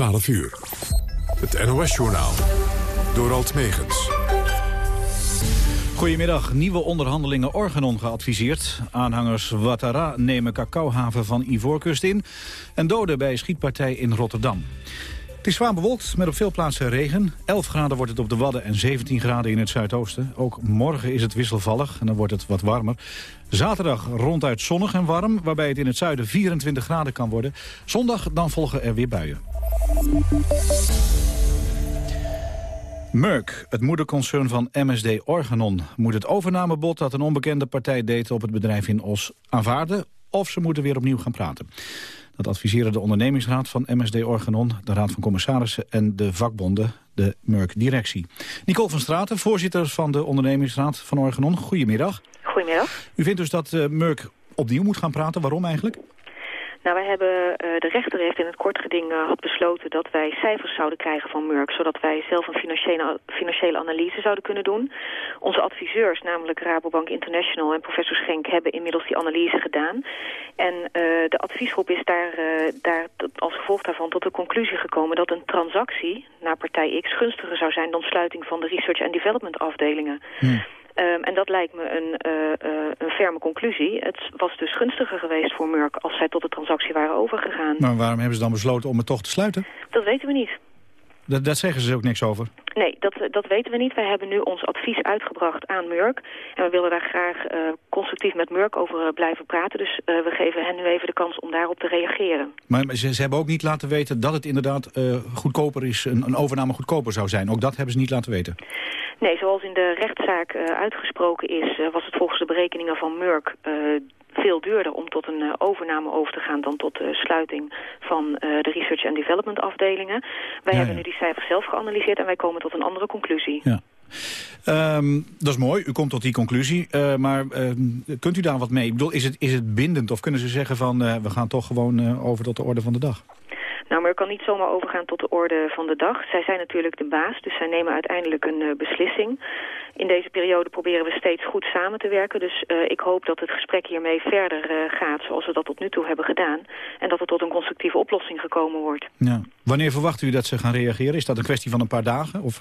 12 uur. Het NOS-journaal. Door Alt Megens. Goedemiddag. Nieuwe onderhandelingen Organon geadviseerd. Aanhangers Ouattara nemen cacaohaven van Ivoorkust in. En doden bij schietpartij in Rotterdam. Het is zwaar bewolkt met op veel plaatsen regen. 11 graden wordt het op de Wadden en 17 graden in het zuidoosten. Ook morgen is het wisselvallig en dan wordt het wat warmer. Zaterdag ronduit zonnig en warm, waarbij het in het zuiden 24 graden kan worden. Zondag dan volgen er weer buien. Merck, het moederconcern van MSD Organon... moet het overnamebod dat een onbekende partij deed op het bedrijf in Os aanvaarden... of ze moeten weer opnieuw gaan praten. Dat adviseren de ondernemingsraad van MSD Organon... de raad van commissarissen en de vakbonden, de Merck-directie. Nicole van Straten, voorzitter van de ondernemingsraad van Organon. Goedemiddag. Goedemiddag. U vindt dus dat uh, Merck opnieuw moet gaan praten. Waarom eigenlijk? Nou, wij hebben, uh, de rechter heeft in het kortgeding uh, had besloten dat wij cijfers zouden krijgen van Merck, zodat wij zelf een financiële, financiële analyse zouden kunnen doen. Onze adviseurs, namelijk Rabobank International en professor Schenk, hebben inmiddels die analyse gedaan. En uh, de adviesgroep is daar, daar als gevolg daarvan tot de conclusie gekomen dat een transactie naar partij X gunstiger zou zijn dan sluiting van de research en development afdelingen. Hmm. Um, en dat lijkt me een, uh, uh, een ferme conclusie. Het was dus gunstiger geweest voor Merck als zij tot de transactie waren overgegaan. Maar waarom hebben ze dan besloten om het toch te sluiten? Dat weten we niet. Dat, dat zeggen ze ook niks over? Nee, dat, dat weten we niet. Wij hebben nu ons advies uitgebracht aan Merck. En we willen daar graag uh, constructief met Merck over blijven praten. Dus uh, we geven hen nu even de kans om daarop te reageren. Maar ze, ze hebben ook niet laten weten dat het inderdaad uh, goedkoper is, een, een overname goedkoper zou zijn. Ook dat hebben ze niet laten weten. Nee, zoals in de rechtszaak uitgesproken is, was het volgens de berekeningen van uh, veel duurder om tot een overname over te gaan dan tot de sluiting van de research and development afdelingen. Wij ja, hebben nu die cijfers zelf geanalyseerd en wij komen tot een andere conclusie. Ja. Um, dat is mooi, u komt tot die conclusie. Uh, maar uh, kunt u daar wat mee? Ik bedoel, is het, is het bindend of kunnen ze zeggen van uh, we gaan toch gewoon over tot de orde van de dag? Nou, maar er kan niet zomaar overgaan tot de orde van de dag. Zij zijn natuurlijk de baas, dus zij nemen uiteindelijk een uh, beslissing. In deze periode proberen we steeds goed samen te werken. Dus uh, ik hoop dat het gesprek hiermee verder uh, gaat zoals we dat tot nu toe hebben gedaan. En dat er tot een constructieve oplossing gekomen wordt. Ja. Wanneer verwacht u dat ze gaan reageren? Is dat een kwestie van een paar dagen? Of,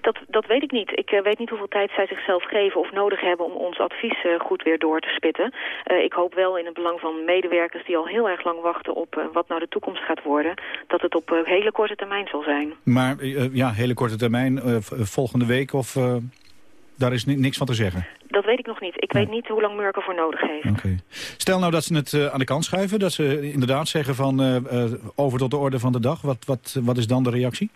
dat, dat weet ik niet. Ik uh, weet niet hoeveel tijd zij zichzelf geven of nodig hebben om ons advies uh, goed weer door te spitten. Uh, ik hoop wel in het belang van medewerkers die al heel erg lang wachten op wat nou de toekomst gaat worden, dat het op hele korte termijn zal zijn. Maar ja, hele korte termijn, volgende week of daar is niks van te zeggen? Dat weet ik nog niet. Ik ja. weet niet hoe lang Merck ervoor nodig heeft. Okay. Stel nou dat ze het uh, aan de kant schuiven. Dat ze inderdaad zeggen van uh, uh, over tot de orde van de dag. Wat, wat, wat is dan de reactie?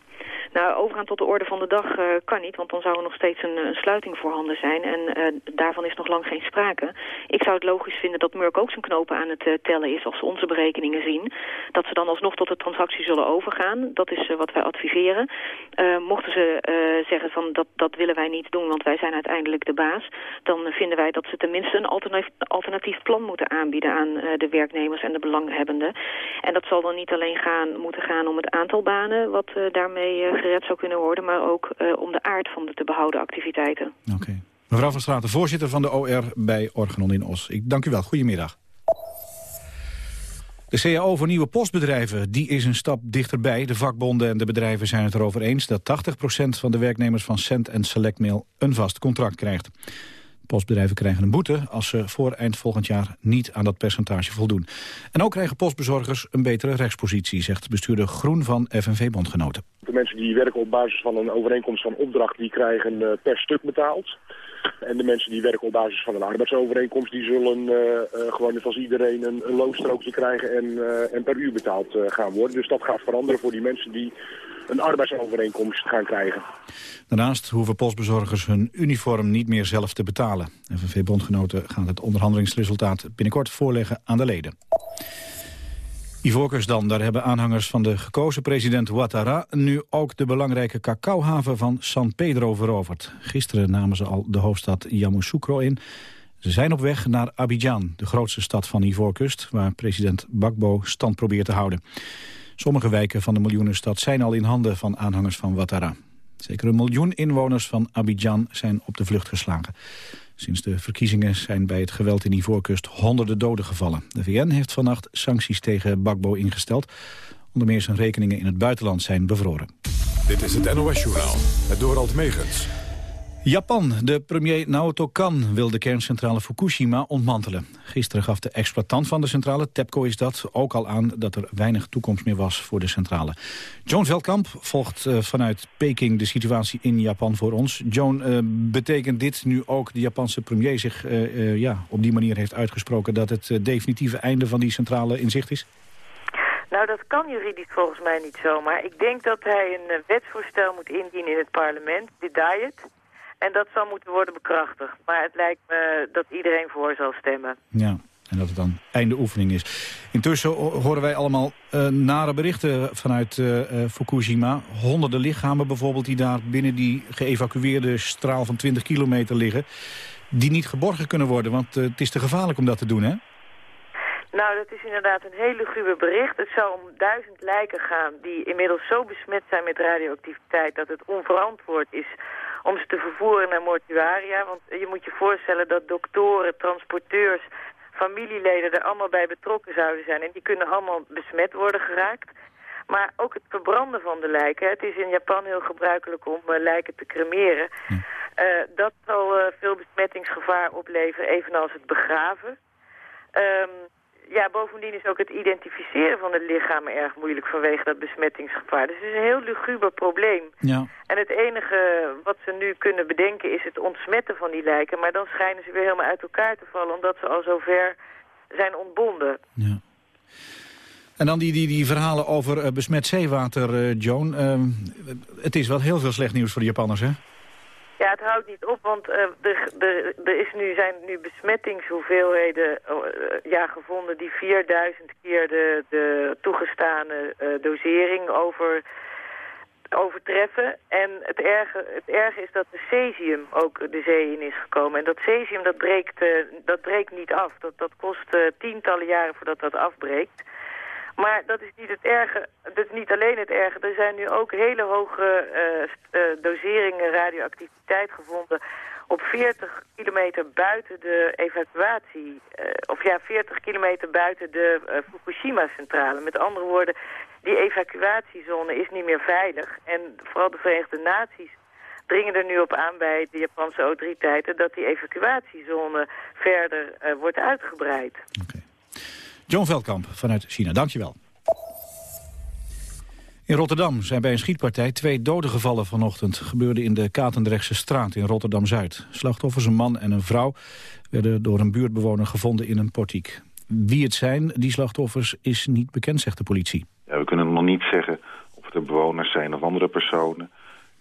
Nou, overgaan tot de orde van de dag uh, kan niet, want dan zou er nog steeds een, een sluiting voorhanden zijn. En uh, daarvan is nog lang geen sprake. Ik zou het logisch vinden dat Merck ook zijn knopen aan het tellen is als ze onze berekeningen zien. Dat ze dan alsnog tot de transactie zullen overgaan. Dat is wat wij adviseren. mochten ze zeggen van dat, dat willen wij niet doen, want wij zijn uiteindelijk de baas. Dan vinden wij dat ze tenminste een alternatief, alternatief plan moeten aanbieden aan de werknemers en de belanghebbenden. En dat zal dan niet alleen gaan, moeten gaan om het aantal banen wat daarmee gered zou kunnen worden... maar ook uh, om de aard van de te behouden activiteiten. Oké. Mevrouw van Straten, voorzitter van de OR bij Organon in Os. Ik dank u wel. Goedemiddag. De CAO voor nieuwe postbedrijven die is een stap dichterbij. De vakbonden en de bedrijven zijn het erover eens... dat 80% van de werknemers van Cent en Selectmail een vast contract krijgt. Postbedrijven krijgen een boete als ze voor eind volgend jaar niet aan dat percentage voldoen. En ook krijgen postbezorgers een betere rechtspositie, zegt bestuurder Groen van FNV-bondgenoten. De mensen die werken op basis van een overeenkomst van opdracht, die krijgen uh, per stuk betaald. En de mensen die werken op basis van een arbeidsovereenkomst, die zullen uh, uh, gewoon net als iedereen een, een loonstrookje krijgen en, en per uur betaald gaan worden. Dus dat gaat veranderen voor die mensen die een arbeidsovereenkomst gaan krijgen. Daarnaast hoeven postbezorgers hun uniform niet meer zelf te betalen. FNV-bondgenoten gaan het onderhandelingsresultaat binnenkort voorleggen aan de leden. Ivoorkust dan, daar hebben aanhangers van de gekozen president Ouattara... nu ook de belangrijke cacaohaven van San Pedro veroverd. Gisteren namen ze al de hoofdstad Yamoussoukro in. Ze zijn op weg naar Abidjan, de grootste stad van Ivoorkust... waar president Bakbo stand probeert te houden. Sommige wijken van de miljoenenstad zijn al in handen van aanhangers van Ouattara. Zeker een miljoen inwoners van Abidjan zijn op de vlucht geslagen. Sinds de verkiezingen zijn bij het geweld in Ivoorkust honderden doden gevallen. De VN heeft vannacht sancties tegen Bakbo ingesteld... Onder meer zijn rekeningen in het buitenland zijn bevroren. Dit is het NOS-journaal, het Dorald Megens. Japan. De premier Naoto Kan wil de kerncentrale Fukushima ontmantelen. Gisteren gaf de exploitant van de centrale, TEPCO is dat, ook al aan dat er weinig toekomst meer was voor de centrale. John Veldkamp volgt uh, vanuit Peking de situatie in Japan voor ons. John, uh, betekent dit nu ook de Japanse premier zich uh, ja, op die manier heeft uitgesproken dat het definitieve einde van die centrale in zicht is? Nou, dat kan juridisch volgens mij niet zomaar. Ik denk dat hij een wetsvoorstel moet indienen in het parlement, de diet. En dat zal moeten worden bekrachtigd. Maar het lijkt me dat iedereen voor zal stemmen. Ja, en dat het dan einde oefening is. Intussen horen wij allemaal uh, nare berichten vanuit uh, Fukushima. Honderden lichamen bijvoorbeeld die daar binnen die geëvacueerde straal van 20 kilometer liggen. Die niet geborgen kunnen worden, want het is te gevaarlijk om dat te doen, hè? Nou, dat is inderdaad een hele luguber bericht. Het zou om duizend lijken gaan die inmiddels zo besmet zijn met radioactiviteit... dat het onverantwoord is om ze te vervoeren naar mortuaria. Want je moet je voorstellen dat doktoren, transporteurs, familieleden er allemaal bij betrokken zouden zijn. En die kunnen allemaal besmet worden geraakt. Maar ook het verbranden van de lijken. Het is in Japan heel gebruikelijk om uh, lijken te cremeren. Hm. Uh, dat zal uh, veel besmettingsgevaar opleveren, evenals het begraven. Um, ja, bovendien is ook het identificeren van de lichamen erg moeilijk vanwege dat besmettingsgevaar. Dus het is een heel luguber probleem. Ja. En het enige wat ze nu kunnen bedenken is het ontsmetten van die lijken. Maar dan schijnen ze weer helemaal uit elkaar te vallen omdat ze al zover zijn ontbonden. Ja. En dan die, die, die verhalen over uh, besmet zeewater, uh, Joan. Uh, het is wel heel veel slecht nieuws voor de Japanners, hè? Ja, het houdt niet op, want er, er, er is nu, zijn nu besmettingshoeveelheden uh, ja, gevonden die 4000 keer de, de toegestane uh, dosering over, overtreffen. En het erge, het erge is dat de cesium ook de zee in is gekomen. En dat cesium dat breekt, dat breekt niet af. Dat, dat kost tientallen jaren voordat dat afbreekt. Maar dat is niet het erge, dat is niet alleen het erge. Er zijn nu ook hele hoge uh, doseringen radioactiviteit gevonden op 40 kilometer buiten de evacuatie, uh, of ja, 40 kilometer buiten de Fukushima-centrale. Met andere woorden, die evacuatiezone is niet meer veilig. En vooral de Verenigde Naties dringen er nu op aan bij de Japanse autoriteiten dat die evacuatiezone verder wordt uitgebreid. John Veldkamp vanuit China, dankjewel. In Rotterdam zijn bij een schietpartij twee doden gevallen vanochtend. Gebeurde in de Katendrechtse straat in Rotterdam-Zuid. Slachtoffers, een man en een vrouw, werden door een buurtbewoner gevonden in een portiek. Wie het zijn, die slachtoffers, is niet bekend, zegt de politie. Ja, we kunnen nog niet zeggen of het bewoners zijn of andere personen.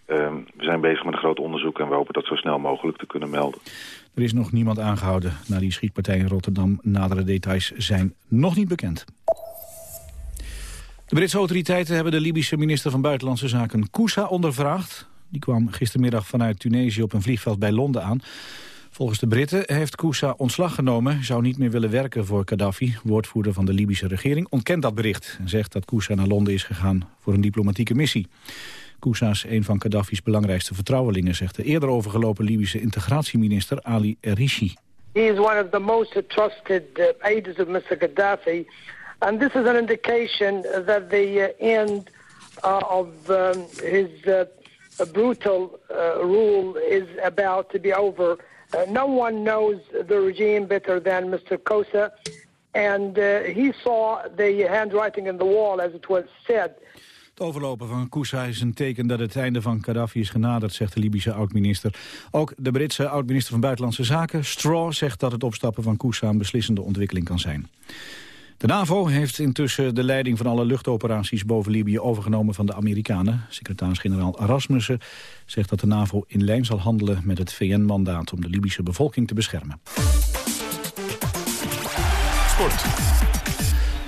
Uh, we zijn bezig met een groot onderzoek en we hopen dat zo snel mogelijk te kunnen melden. Er is nog niemand aangehouden na die schietpartij in Rotterdam. Nadere details zijn nog niet bekend. De Britse autoriteiten hebben de Libische minister van Buitenlandse Zaken Kousa ondervraagd. Die kwam gistermiddag vanuit Tunesië op een vliegveld bij Londen aan. Volgens de Britten heeft Kousa ontslag genomen, zou niet meer willen werken voor Gaddafi. Woordvoerder van de Libische regering ontkent dat bericht en zegt dat Kousa naar Londen is gegaan voor een diplomatieke missie. Kousa is een van Gaddafi's belangrijkste vertrouwelingen, zegt de eerder overgelopen Libische integratieminister Ali Erishi. He is one of the most trusted uh, aides of Mr. Gaddafi. And this is an indication that the uh, end uh, of um, his brutal rule is about to be over. No one knows the regime better than Mr. Kosa. And he saw the handwriting in the wall, as it was said. Het overlopen van Kousa is een teken dat het einde van Gaddafi is genaderd, zegt de Libische oud-minister. Ook de Britse oud-minister van Buitenlandse Zaken, Straw, zegt dat het opstappen van Kousa een beslissende ontwikkeling kan zijn. De NAVO heeft intussen de leiding van alle luchtoperaties boven Libië overgenomen van de Amerikanen. Secretaris-generaal Rasmussen zegt dat de NAVO in lijn zal handelen met het VN-mandaat om de Libische bevolking te beschermen. Sport.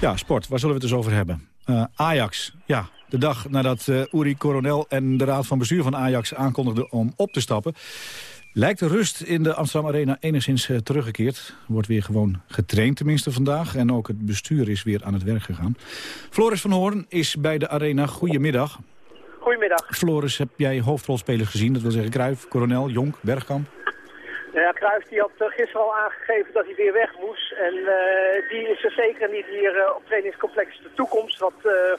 Ja, sport. Waar zullen we het dus over hebben? Uh, Ajax, ja, de dag nadat uh, Uri Coronel en de raad van bestuur van Ajax aankondigden om op te stappen... lijkt de rust in de Amsterdam Arena enigszins uh, teruggekeerd. Wordt weer gewoon getraind tenminste vandaag. En ook het bestuur is weer aan het werk gegaan. Floris van Hoorn is bij de Arena. Goedemiddag. Goedemiddag. Floris, heb jij hoofdrolspelers gezien? Dat wil zeggen Cruijff, Coronel, Jonk, Bergkamp? Nou ja, Cruijff die had gisteren al aangegeven dat hij weer weg moest. En die is er zeker niet hier op trainingscomplex De Toekomst, wat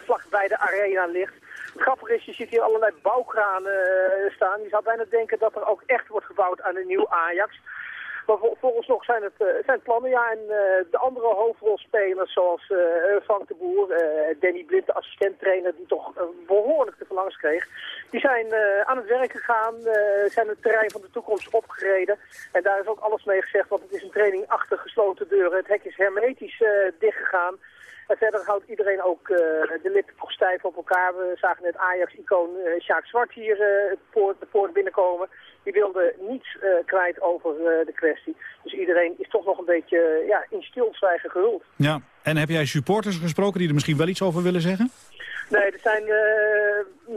vlak bij de arena ligt. Het grappige is, je ziet hier allerlei bouwkranen staan. Je zou bijna denken dat er ook echt wordt gebouwd aan een nieuw Ajax. Maar volgens nog zijn het, uh, zijn plannen, ja. En uh, de andere hoofdrolspelers, zoals uh, Frank de Boer, Danny Blind, de assistenttrainer, die toch behoorlijk te verlangs kreeg, die zijn aan het werk gegaan, zijn het terrein van de toekomst opgereden. En daar is ook alles mee gezegd, want het is een training achter gesloten deuren. Het hek is hermetisch dichtgegaan. En verder houdt iedereen ook de lippen nog stijf op elkaar. We zagen net Ajax-icoon uh, Sjaak Zwart hier uh, poort, de poort binnenkomen. Die wilde niets uh, kwijt over de kwestie. Dus iedereen is toch nog een beetje ja, in stilzwijgen gehuld. Ja, en heb jij supporters gesproken die er misschien wel iets over willen zeggen? Nee, er zijn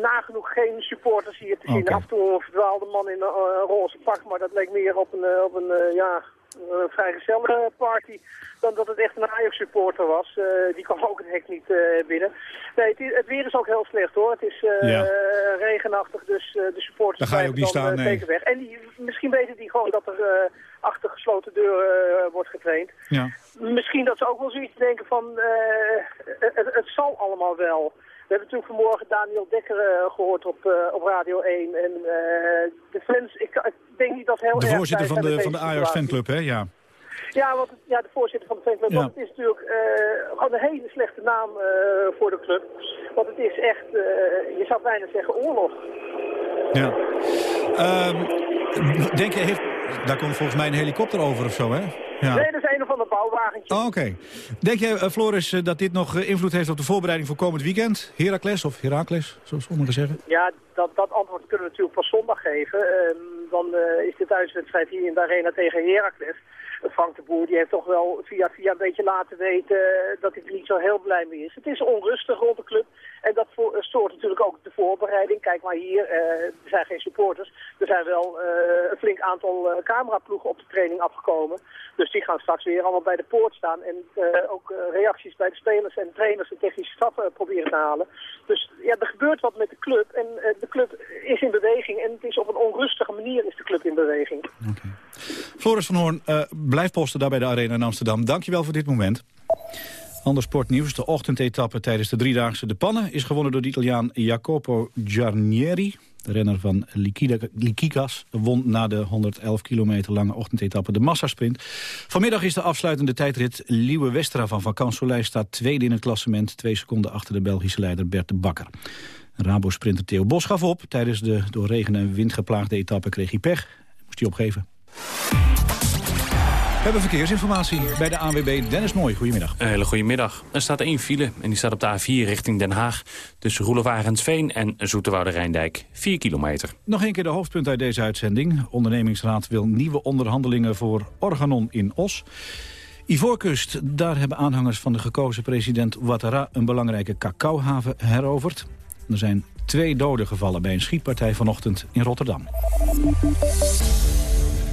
nagenoeg geen supporters hier te zien. Okay. Af en toe een verdwaalde man in een roze pak, maar dat leek meer op een, op een ja, een vrijgezelle party dan dat het echt een Ajax-supporter was. Uh, die kwam ook het hek niet uh, binnen. Nee, het, het, weer is ook heel slecht hoor. Het is uh, ja. regenachtig, dus de supporters ook niet staan, nee. weg. En die, misschien weten die gewoon dat er achter gesloten deuren wordt getraind. Ja. Misschien dat ze ook wel zoiets denken van, het, het zal allemaal wel. We hebben natuurlijk vanmorgen Daniel Dekker uh, gehoord op, uh, op Radio 1. En uh, de fans, ik, ik, denk niet dat heel de voorzitter van de, van de Ajax fanclub, hè? Ja. Ja, want, ja, de voorzitter van de fanclub. Ja. Want het is natuurlijk gewoon een hele slechte naam voor de club. Want het is echt, je zou bijna zeggen, oorlog. Ja. Um, denk je, heeft, daar komt volgens mij een helikopter over of zo, hè? Ja. Nee, dat is een of ander bouwwagentje. Oh, Oké. Okay. Denk jij, uh, Floris, uh, dat dit nog uh, invloed heeft op de voorbereiding voor komend weekend? Heracles of Heracles, zoals sommigen zeggen? Ja, dat, dat antwoord kunnen we natuurlijk pas zondag geven. Ehm, dan is de thuiswedstrijd hier in de arena tegen Heracles. Frank de Boer die heeft toch wel via via een beetje laten weten dat hij er niet zo heel blij mee is. Het is onrustig rond de club. En dat voor, stoort natuurlijk ook de voorbereiding. Kijk maar hier, uh, er zijn geen supporters. Er zijn wel uh, een flink aantal cameraploegen op de training afgekomen. Dus die gaan straks weer allemaal bij de poort staan. En ook reacties bij de spelers en trainers en technische staf proberen te halen. Dus ja, er gebeurt wat met de club. En de club is in beweging. En het is op een onrustige manier is de club in beweging. Floris van Hoorn, blijf posten daar bij de Arena in Amsterdam. Dankjewel voor dit moment. Ander sportnieuws. De ochtendetappe tijdens de driedaagse De Pannen... is gewonnen door de Italiaan Jacopo Giarnieri. De renner van Likigas won na de 111 kilometer lange ochtendetappe de massasprint. Vanmiddag is de afsluitende tijdrit Liewe Westra van Van staat tweede in het klassement. Twee seconden achter de Belgische leider Bert de Bakker. Rabo-sprinter Theo Bos gaf op. Tijdens de door regen en wind geplaagde etappe kreeg hij pech. Moest hij opgeven. We hebben verkeersinformatie bij de ANWB Dennis Mooi. Goedemiddag. Een hele goede middag. Er staat één file en die staat op de A4 richting Den Haag... tussen Roelof en Zoeterwoude Rijndijk. 4 kilometer. Nog een keer de hoofdpunt uit deze uitzending. Ondernemingsraad wil nieuwe onderhandelingen voor Organon in Os. Ivoorkust, daar hebben aanhangers van de gekozen president Ouattara... een belangrijke cacaohaven heroverd. Er zijn twee doden gevallen bij een schietpartij vanochtend in Rotterdam.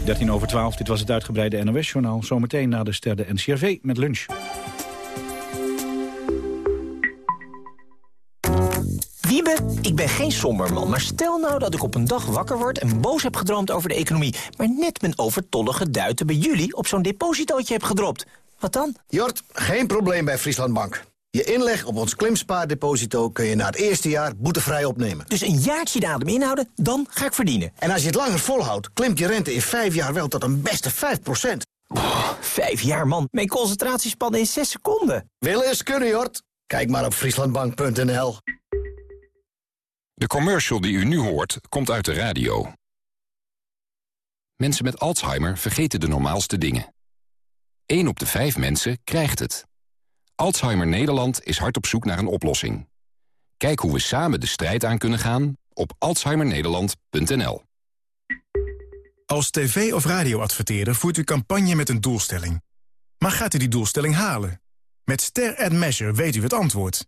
13 over 12, dit was het uitgebreide NOS-journaal. Zometeen na de ster de NCRV met lunch. Wiebe, ik ben geen somberman, maar stel nou dat ik op een dag wakker word... en boos heb gedroomd over de economie... maar net mijn overtollige duiten bij jullie op zo'n depositootje heb gedropt. Wat dan? Jort, geen probleem bij Friesland Bank. Je inleg op ons klimspaardeposito kun je na het eerste jaar boetevrij opnemen. Dus een jaartje de adem inhouden, dan ga ik verdienen. En als je het langer volhoudt, klimt je rente in vijf jaar wel tot een beste 5 procent. vijf jaar, man. Mijn concentratiespannen in zes seconden. Willen eens kunnen, Jort. Kijk maar op frieslandbank.nl. De commercial die u nu hoort, komt uit de radio. Mensen met Alzheimer vergeten de normaalste dingen. 1 op de 5 mensen krijgt het. Alzheimer Nederland is hard op zoek naar een oplossing. Kijk hoe we samen de strijd aan kunnen gaan op alzheimernederland.nl. Als tv- of radioadverteerder voert u campagne met een doelstelling. Maar gaat u die doelstelling halen? Met Ster Ad Measure weet u het antwoord.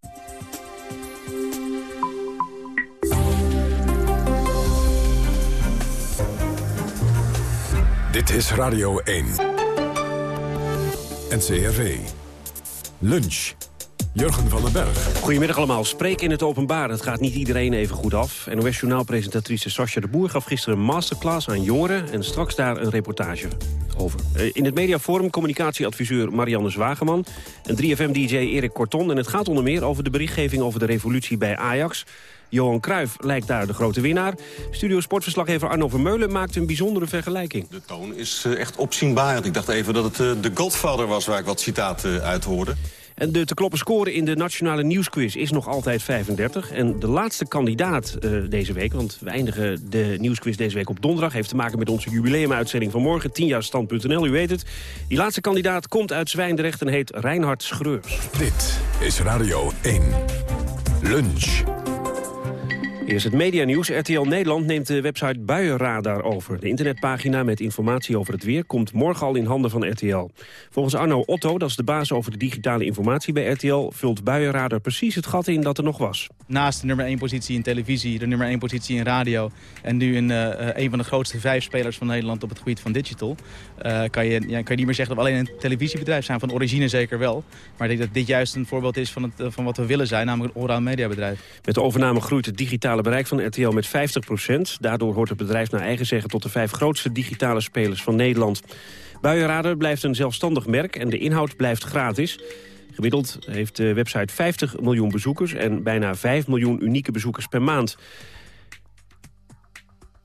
Dit is Radio 1. NCRV. Lunch. Jurgen van den Berg. Goedemiddag allemaal. Spreek in het openbaar. Het gaat niet iedereen even goed af. NOS Journaalpresentatrice Sascha de Boer gaf gisteren een masterclass aan jongeren... en straks daar een reportage over. Eh, in het mediaforum communicatieadviseur Marianne Zwageman... en 3FM-dj Erik Korton. En het gaat onder meer over de berichtgeving over de revolutie bij Ajax... Johan Cruijff lijkt daar de grote winnaar. Studio Sportverslaggever Arno Vermeulen maakt een bijzondere vergelijking. De toon is uh, echt opzienbaar. Ik dacht even dat het uh, de Godfather was waar ik wat citaten uit hoorde. En de te kloppen score in de Nationale Nieuwsquiz is nog altijd 35. En de laatste kandidaat uh, deze week, want we eindigen de Nieuwsquiz deze week op donderdag... heeft te maken met onze jubileumuitzending van morgen, 10 jaar stand.nl, u weet het. Die laatste kandidaat komt uit Zwijndrecht en heet Reinhard Schreurs. Dit is Radio 1. Lunch. Eerst het medianieuws. RTL Nederland neemt de website Buienradar over. De internetpagina met informatie over het weer komt morgen al in handen van RTL. Volgens Arno Otto, dat is de baas over de digitale informatie bij RTL... vult Buienradar precies het gat in dat er nog was. Naast de nummer 1 positie in televisie, de nummer 1 positie in radio... en nu in, uh, een van de grootste vijf spelers van Nederland op het gebied van digital... Uh, kan, je, ja, kan je niet meer zeggen dat we alleen een televisiebedrijf zijn. Van origine zeker wel. Maar ik denk dat dit juist een voorbeeld is van, het, van wat we willen zijn, namelijk een allround mediabedrijf. Met de overname groeit het digitale bereik van RTL met 50% Daardoor hoort het bedrijf naar eigen zeggen tot de vijf grootste digitale spelers van Nederland. Buienradar blijft een zelfstandig merk en de inhoud blijft gratis. Gemiddeld heeft de website 50 miljoen bezoekers en bijna 5 miljoen unieke bezoekers per maand.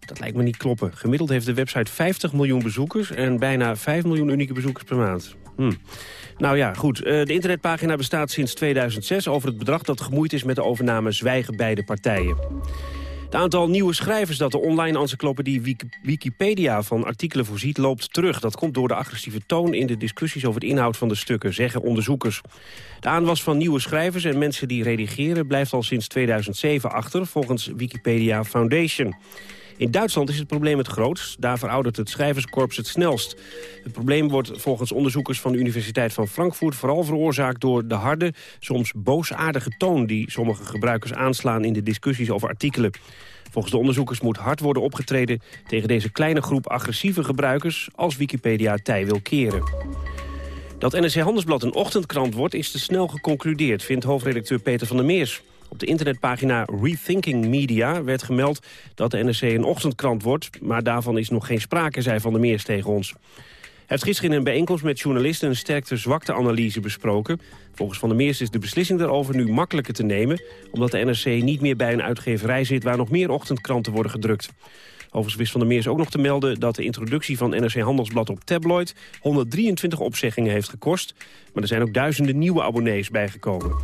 Dat lijkt me niet kloppen. Gemiddeld heeft de website 50 miljoen bezoekers en bijna 5 miljoen unieke bezoekers per maand. Hm. Nou ja, goed. De internetpagina bestaat sinds 2006 over het bedrag dat gemoeid is met de overname zwijgen beide partijen. Het aantal nieuwe schrijvers dat de online encyclopedie Wikipedia van artikelen voorziet loopt terug. Dat komt door de agressieve toon in de discussies over de inhoud van de stukken, zeggen onderzoekers. De aanwas van nieuwe schrijvers en mensen die redigeren blijft al sinds 2007 achter, volgens Wikipedia Foundation. In Duitsland is het probleem het grootst. Daar veroudert het schrijverskorps het snelst. Het probleem wordt volgens onderzoekers van de Universiteit van Frankfurt... vooral veroorzaakt door de harde, soms boosaardige toon... die sommige gebruikers aanslaan in de discussies over artikelen. Volgens de onderzoekers moet hard worden opgetreden... tegen deze kleine groep agressieve gebruikers... als Wikipedia tij wil keren. Dat NRC Handelsblad een ochtendkrant wordt is te snel geconcludeerd... vindt hoofdredacteur Peter van der Meers. Op de internetpagina Rethinking Media werd gemeld dat de NRC een ochtendkrant wordt... maar daarvan is nog geen sprake, zei Van der Meers tegen ons. Hij heeft gisteren in een bijeenkomst met journalisten een sterkte-zwakte-analyse besproken. Volgens Van der Meers is de beslissing daarover nu makkelijker te nemen... omdat de NRC niet meer bij een uitgeverij zit waar nog meer ochtendkranten worden gedrukt. Overigens wist Van der Meers ook nog te melden dat de introductie van NRC Handelsblad op tabloid 123 opzeggingen heeft gekost. Maar er zijn ook duizenden nieuwe abonnees bijgekomen.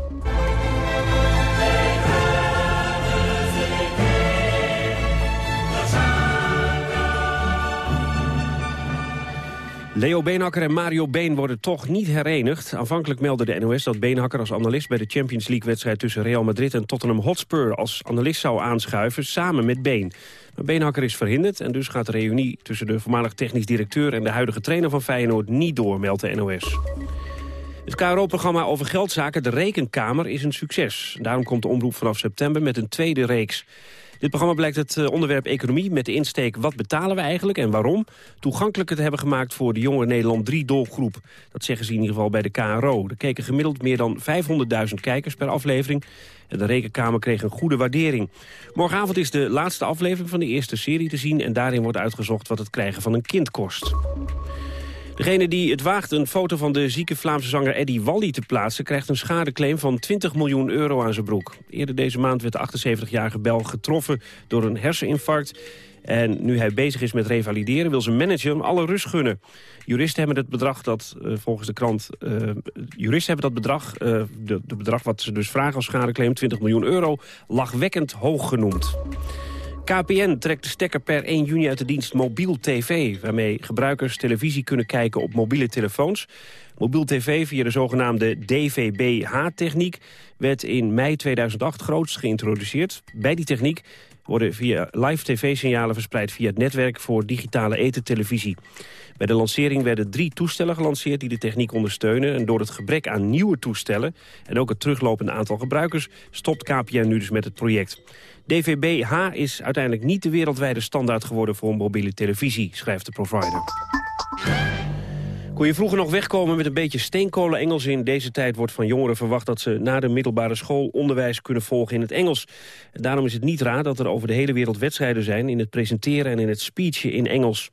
Leo Beenhakker en Mario Been worden toch niet herenigd. Aanvankelijk meldde de NOS dat Beenhakker als analist... bij de Champions League-wedstrijd tussen Real Madrid en Tottenham Hotspur... als analist zou aanschuiven, samen met Been. Maar Beenhakker is verhinderd en dus gaat de reunie... tussen de voormalig technisch directeur en de huidige trainer van Feyenoord... niet door, meldt de NOS. Het KRO-programma over geldzaken, de Rekenkamer, is een succes. Daarom komt de omroep vanaf september met een tweede reeks. Dit programma blijkt het eh, onderwerp economie met de insteek... wat betalen we eigenlijk en waarom... toegankelijker te hebben gemaakt voor de jonge Nederland 3-doelgroep. Dat zeggen ze in ieder geval bij de KRO. Er keken gemiddeld meer dan 500.000 kijkers per aflevering... en de Rekenkamer kreeg een goede waardering. Morgenavond is de laatste aflevering van de eerste serie te zien... en daarin wordt uitgezocht wat het krijgen van een kind kost. Degene die het waagt een foto van de zieke Vlaamse zanger Eddie Walli te plaatsen... krijgt een schadeclaim van 20 miljoen euro aan zijn broek. Eerder deze maand werd de 78-jarige Bel getroffen door een herseninfarct. En nu hij bezig is met revalideren wil zijn manager hem alle rust gunnen. Juristen hebben het bedrag dat uh, volgens de krant... Uh, juristen hebben dat bedrag, uh, de, de bedrag wat ze dus vragen als schadeclaim... 20 miljoen euro, lachwekkend hoog genoemd. KPN trekt de stekker per 1 juni uit de dienst Mobiel TV... waarmee gebruikers televisie kunnen kijken op mobiele telefoons. Mobiel TV via de zogenaamde DVB-H-techniek... werd in mei 2008 groots geïntroduceerd. Bij die techniek worden via live tv-signalen verspreid via het netwerk voor digitale etentelevisie. Bij de lancering werden drie toestellen gelanceerd die de techniek ondersteunen. En door het gebrek aan nieuwe toestellen en ook het teruglopende aantal gebruikers... stopt KPN nu dus met het project. DVB-H is uiteindelijk niet de wereldwijde standaard geworden voor mobiele televisie, schrijft de provider. Kon je vroeger nog wegkomen met een beetje steenkolen Engels in deze tijd wordt van jongeren verwacht dat ze na de middelbare school onderwijs kunnen volgen in het Engels. En daarom is het niet raar dat er over de hele wereld wedstrijden zijn in het presenteren en in het speechen in Engels.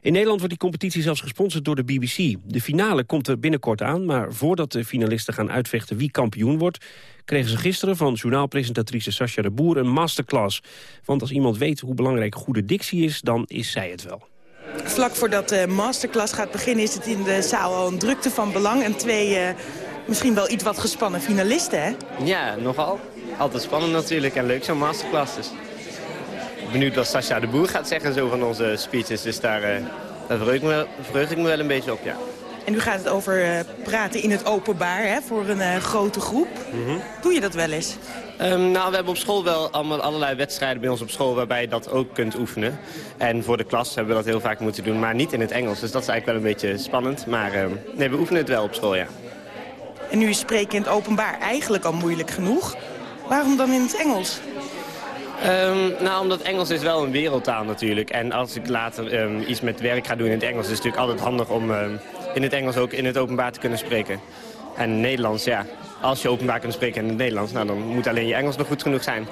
In Nederland wordt die competitie zelfs gesponsord door de BBC. De finale komt er binnenkort aan, maar voordat de finalisten gaan uitvechten wie kampioen wordt, kregen ze gisteren van journaalpresentatrice Sascha de Boer een masterclass. Want als iemand weet hoe belangrijk goede dictie is, dan is zij het wel. Vlak voordat de masterclass gaat beginnen is het in de zaal al een drukte van belang. En twee uh, misschien wel iets wat gespannen finalisten, hè? Ja, nogal. Altijd spannend natuurlijk en leuk zo'n masterclass. Dus. Benieuwd wat Sascha de Boer gaat zeggen zo van onze speeches. Dus daar, uh, daar verheug, ik me, verheug ik me wel een beetje op, ja. En nu gaat het over uh, praten in het openbaar hè, voor een uh, grote groep. Mm -hmm. Doe je dat wel eens? Um, nou, we hebben op school wel allemaal allerlei wedstrijden bij ons op school... waarbij je dat ook kunt oefenen. En voor de klas hebben we dat heel vaak moeten doen, maar niet in het Engels. Dus dat is eigenlijk wel een beetje spannend. Maar uh, nee, we oefenen het wel op school, ja. En nu is spreken in het openbaar eigenlijk al moeilijk genoeg. Waarom dan in het Engels? Um, nou, omdat Engels is wel een wereldtaal natuurlijk. En als ik later um, iets met werk ga doen in het Engels... is het natuurlijk altijd handig om um, in het Engels ook in het openbaar te kunnen spreken. En Nederlands, ja. Als je openbaar kunt spreken in het Nederlands... Nou, dan moet alleen je Engels nog goed genoeg zijn.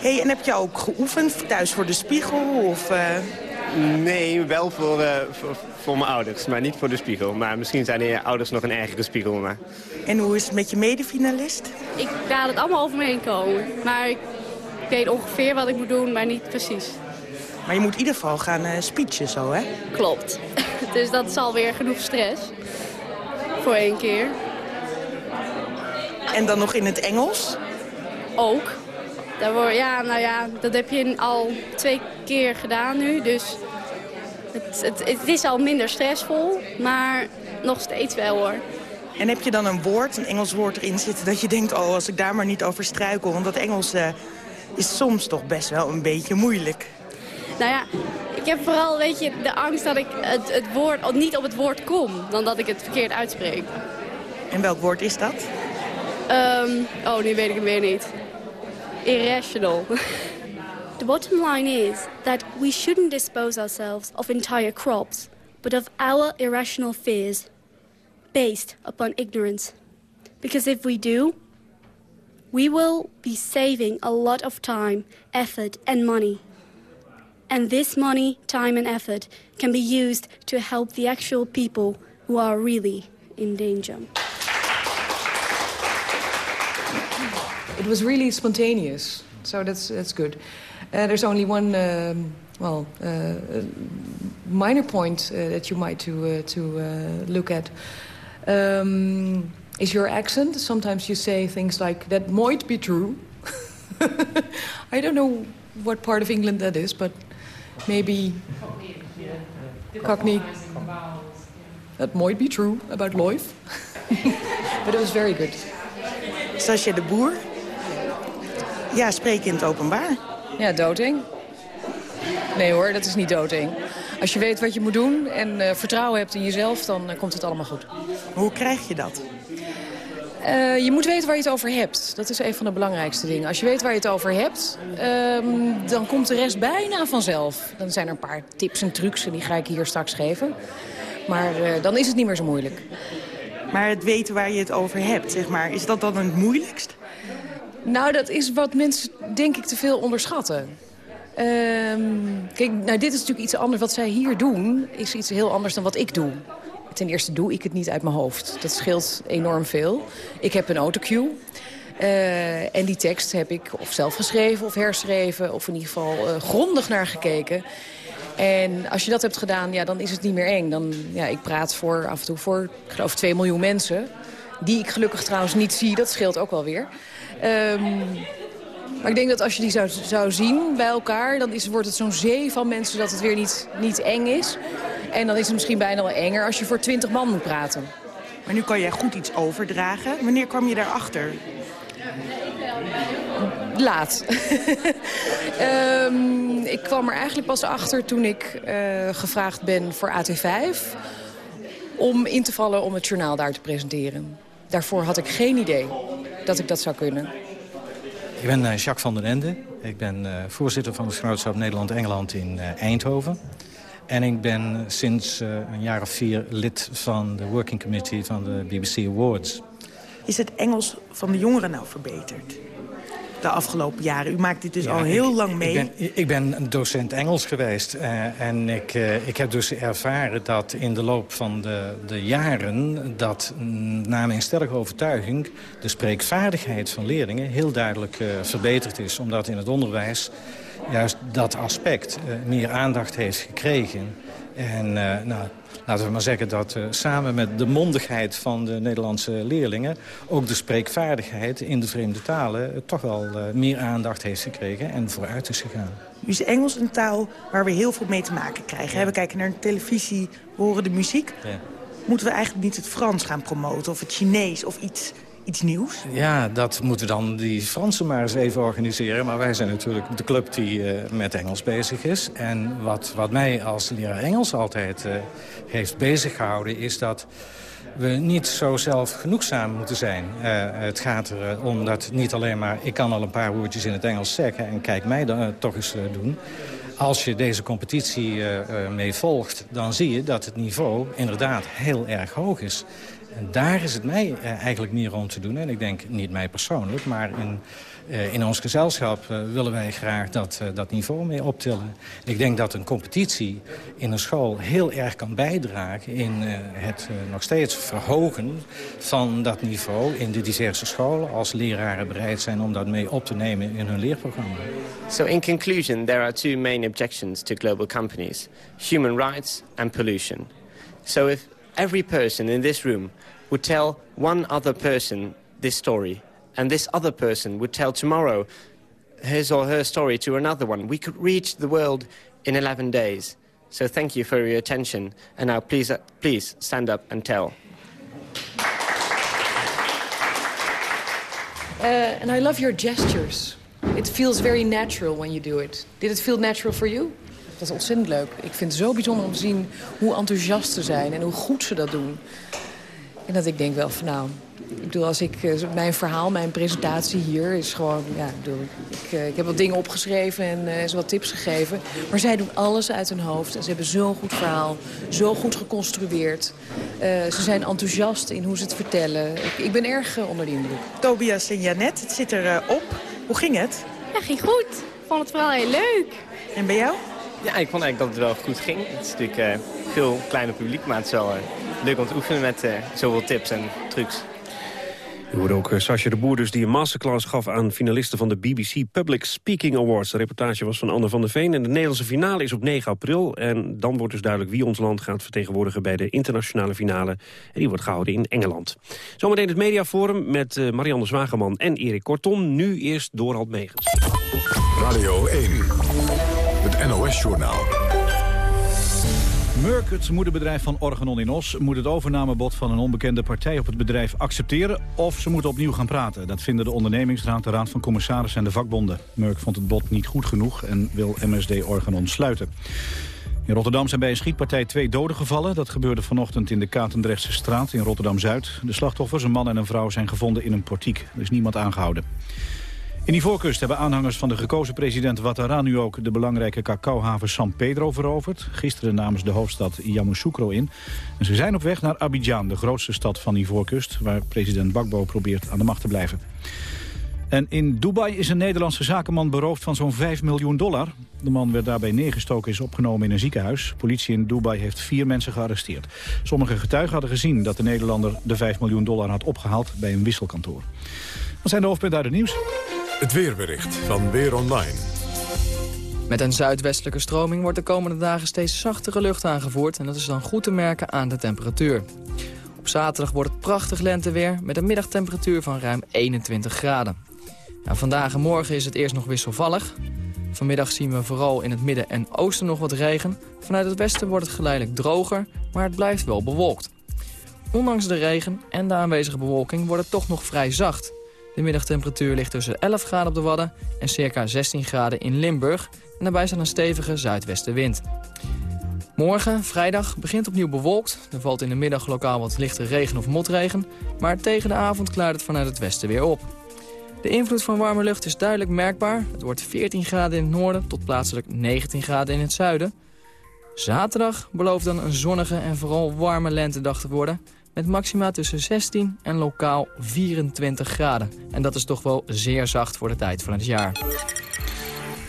hey, en heb je ook geoefend thuis voor de spiegel? Of, uh... Nee, wel voor, uh, voor, voor, mijn ouders, maar niet voor de spiegel. Maar misschien zijn je ouders nog een ergere spiegel. Maar... En hoe is het met je medefinalist? Ik laat het allemaal over me heen komen. Maar ik weet ongeveer wat ik moet doen, maar niet precies. Maar je moet in ieder geval gaan uh, speechen zo, hè? Klopt. dus dat is alweer genoeg stress. Voor één keer. En dan nog in het Engels? Ook. Daar word, ja, nou ja, dat heb je al twee keer gedaan nu. Dus het, het, het is al minder stressvol, maar nog steeds wel hoor. En heb je dan een woord, een Engels woord erin zitten... dat je denkt, oh, als ik daar maar niet over struikel... want dat Engels uh, is soms toch best wel een beetje moeilijk. Nou ja, ik heb vooral weet je, de angst dat ik het, het woord, niet op het woord kom... dan dat ik het verkeerd uitspreek. En welk woord is dat? Um, oh, nu weet ik het weer niet. Irrational. The bottom line is that we shouldn't dispose ourselves of entire crops... but of our irrational fears based upon ignorance. Because if we do, we will be saving a lot of time, effort and money. And this money, time and effort can be used to help the actual people who are really in danger. It was really spontaneous, so that's, that's good. Uh, there's only one, um, well, uh, minor point uh, that you might to, uh, to uh, look at. Um, is your accent. Sometimes you say things like, that might be true. I don't know what part of England that is, but maybe Cockney. That might be true about life. but it was very good. Sascha de Boer. Ja, spreken in het openbaar. Ja, doting. Nee hoor, dat is niet doting. Als je weet wat je moet doen en uh, vertrouwen hebt in jezelf, dan uh, komt het allemaal goed. Hoe krijg je dat? Uh, je moet weten waar je het over hebt. Dat is een van de belangrijkste dingen. Als je weet waar je het over hebt, um, dan komt de rest bijna vanzelf. Dan zijn er een paar tips en trucs en die ga ik hier straks geven. Maar uh, dan is het niet meer zo moeilijk. Maar het weten waar je het over hebt, zeg maar, is dat dan het moeilijkst? Nou, dat is wat mensen, denk ik, te veel onderschatten. Um, kijk, nou, dit is natuurlijk iets anders. Wat zij hier doen, is iets heel anders dan wat ik doe. Ten eerste doe ik het niet uit mijn hoofd. Dat scheelt enorm veel. Ik heb een autocue. Uh, en die tekst heb ik of zelf geschreven of herschreven... of in ieder geval uh, grondig naar gekeken. En als je dat hebt gedaan, ja, dan is het niet meer eng. Dan, ja, ik praat voor, af en toe voor, ik geloof, 2 miljoen mensen. Die ik gelukkig trouwens niet zie, dat scheelt ook wel weer. Um, Maar ik denk dat als je die zou, zou zien bij elkaar... dan is, wordt het zo'n zee van mensen dat het weer niet, niet eng is. En dan is het misschien bijna wel enger als je voor twintig man moet praten. Maar nu kan jij goed iets overdragen. Wanneer kwam je daarachter? Laat. um, ik kwam er eigenlijk pas achter toen ik uh, gevraagd ben voor AT5... om in te vallen om het journaal daar te presenteren. Daarvoor had ik geen idee dat ik dat zou kunnen. Ik ben uh, Jacques van den Ende. Ik ben uh, voorzitter van het Genootschap Nederland-Engeland in uh, Eindhoven. En ik ben sinds een jaar of vier lid van de working committee van de BBC Awards. Is het Engels van de jongeren nou verbeterd? De afgelopen jaren. U maakt dit dus al heel ik, lang mee. Ik ben, ik ben docent Engels geweest. Uh, en ik, uh, ik heb dus ervaren dat in de loop van de, de jaren... dat mm, naar mijn sterke overtuiging de spreekvaardigheid van leerlingen... heel duidelijk uh, verbeterd is. Omdat in het onderwijs juist dat aspect meer aandacht heeft gekregen... En nou, laten we maar zeggen dat uh, samen met de mondigheid van de Nederlandse leerlingen... ook de spreekvaardigheid in de vreemde talen uh, toch wel uh, meer aandacht heeft gekregen en vooruit is gegaan. Nu is Engels een taal waar we heel veel mee te maken krijgen. Ja. We kijken naar de televisie, we horen de muziek. Ja. Moeten we eigenlijk niet het Frans gaan promoten of het Chinees of iets iets nieuws? Ja, dat moeten dan die Fransen maar eens even organiseren. Maar wij zijn natuurlijk de club die uh, met Engels bezig is. En wat, wat mij als leraar Engels altijd uh, heeft bezig gehouden... is dat we niet zo zelfgenoegzaam moeten zijn. Uh, het gaat erom dat niet alleen maar... ik kan al een paar woordjes in het Engels zeggen... en kijk mij dan toch eens doen als je deze competitie mee volgt, dan zie je dat het niveau inderdaad heel erg hoog is. En daar is het mij uh, eigenlijk meer om te doen. En ik denk niet mij persoonlijk, maar in, uh, in ons gezelschap uh, willen wij graag dat, dat niveau mee optillen. Ik denk dat een competitie in een school heel erg kan bijdragen... in het nog steeds verhogen van dat niveau in de diverse scholen... als leraren bereid zijn om dat mee op te nemen in hun leerprogramma. So in conclusion, there are two main objections to global companies. Human rights and pollution. So if every person in this room would tell one other person this story, and this other person would tell tomorrow his or her story to another one, we could reach the world in 11 days. So thank you for your attention. And now please, uh, please stand up and tell. Uh, and I love your gestures. It feels very natural when you do it. Did it feel natural for you? Dat is ontzettend leuk. Ik vind het zo bijzonder om te zien hoe enthousiast ze zijn en hoe goed ze dat doen. En dat ik denk wel van nou, ik bedoel, als ik, mijn verhaal, mijn presentatie hier is gewoon, ja, ik bedoel, ik, ik heb wat dingen opgeschreven en uh, ze wat tips gegeven. Maar zij doen alles uit hun hoofd en ze hebben zo'n goed verhaal, zo goed geconstrueerd. Uh, ze zijn enthousiast in hoe ze het vertellen. Ik, ik ben erg uh, onder de indruk. Tobias en Janet, het zit er op. Hoe ging het? Ja, ging goed. Ik vond het vooral heel leuk. En bij jou? Ja, ik vond eigenlijk dat het wel goed ging. Het is natuurlijk uh, veel kleiner publiek, maar het is wel uh, leuk om te oefenen met uh, zoveel tips en trucs. U hoorde ook uh, Sascha de Boer dus die een masterclass gaf aan finalisten van de BBC Public Speaking Awards. De reportage was van Anne van der Veen en de Nederlandse finale is op 9 april. En dan wordt dus duidelijk wie ons land gaat vertegenwoordigen bij de internationale finale. En die wordt gehouden in Engeland. Zometeen het mediaforum met uh, Marianne Zwageman en Erik Kortom. Nu eerst Dorald Megens. Radio 1, het NOS-journaal. Merck, het moederbedrijf van Organon in Os... moet het overnamebod van een onbekende partij op het bedrijf accepteren... of ze moeten opnieuw gaan praten. Dat vinden de ondernemingsraad, de raad van commissarissen en de vakbonden. Merck vond het bod niet goed genoeg en wil MSD Organon sluiten. In Rotterdam zijn bij een schietpartij twee doden gevallen. Dat gebeurde vanochtend in de Katendrechtse straat in Rotterdam-Zuid. De slachtoffers, een man en een vrouw, zijn gevonden in een portiek. Er is niemand aangehouden. In Ivoorkust hebben aanhangers van de gekozen president Ouattara nu ook de belangrijke cacaohaven San Pedro veroverd. Gisteren namen ze de hoofdstad Yamoussoukro in. En ze zijn op weg naar Abidjan, de grootste stad van Ivoorkust, waar president Gbagbo probeert aan de macht te blijven. En in Dubai is een Nederlandse zakenman beroofd van zo'n 5 miljoen dollar. De man werd daarbij neergestoken is opgenomen in een ziekenhuis. Politie in Dubai heeft vier mensen gearresteerd. Sommige getuigen hadden gezien dat de Nederlander de 5 miljoen dollar had opgehaald bij een wisselkantoor. Dat zijn de hoofdpunten uit het nieuws. Het weerbericht van Weer Online. Met een zuidwestelijke stroming wordt de komende dagen steeds zachtere lucht aangevoerd... en dat is dan goed te merken aan de temperatuur. Op zaterdag wordt het prachtig lenteweer met een middagtemperatuur van ruim 21 graden. Nou, vandaag en morgen is het eerst nog wisselvallig. Vanmiddag zien we vooral in het midden en oosten nog wat regen. Vanuit het westen wordt het geleidelijk droger, maar het blijft wel bewolkt. Ondanks de regen en de aanwezige bewolking wordt het toch nog vrij zacht. De middagtemperatuur ligt tussen 11 graden op de Wadden en circa 16 graden in Limburg. En daarbij staat een stevige zuidwestenwind. Morgen, vrijdag, begint opnieuw bewolkt. Er valt in de middag lokaal wat lichte regen of motregen. Maar tegen de avond klaart het vanuit het westen weer op. De invloed van warme lucht is duidelijk merkbaar. Het wordt 14 graden in het noorden tot plaatselijk 19 graden in het zuiden. Zaterdag belooft dan een zonnige en vooral warme lentedag te worden... met maxima tussen 16 en lokaal 24 graden. En dat is toch wel zeer zacht voor de tijd van het jaar.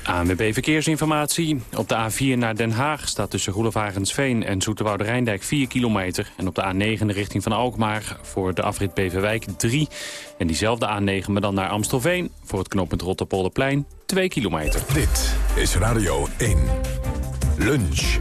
ANWB Verkeersinformatie. Op de A4 naar Den Haag staat tussen Roelofagensveen en Zoeterwoude Rijndijk 4 kilometer. En op de A9 de richting van Alkmaar voor de afrit Beverwijk 3. En diezelfde A9 maar dan naar Amstelveen voor het knooppunt Rotterpolderplein 2 kilometer. Dit is Radio 1. Lunch.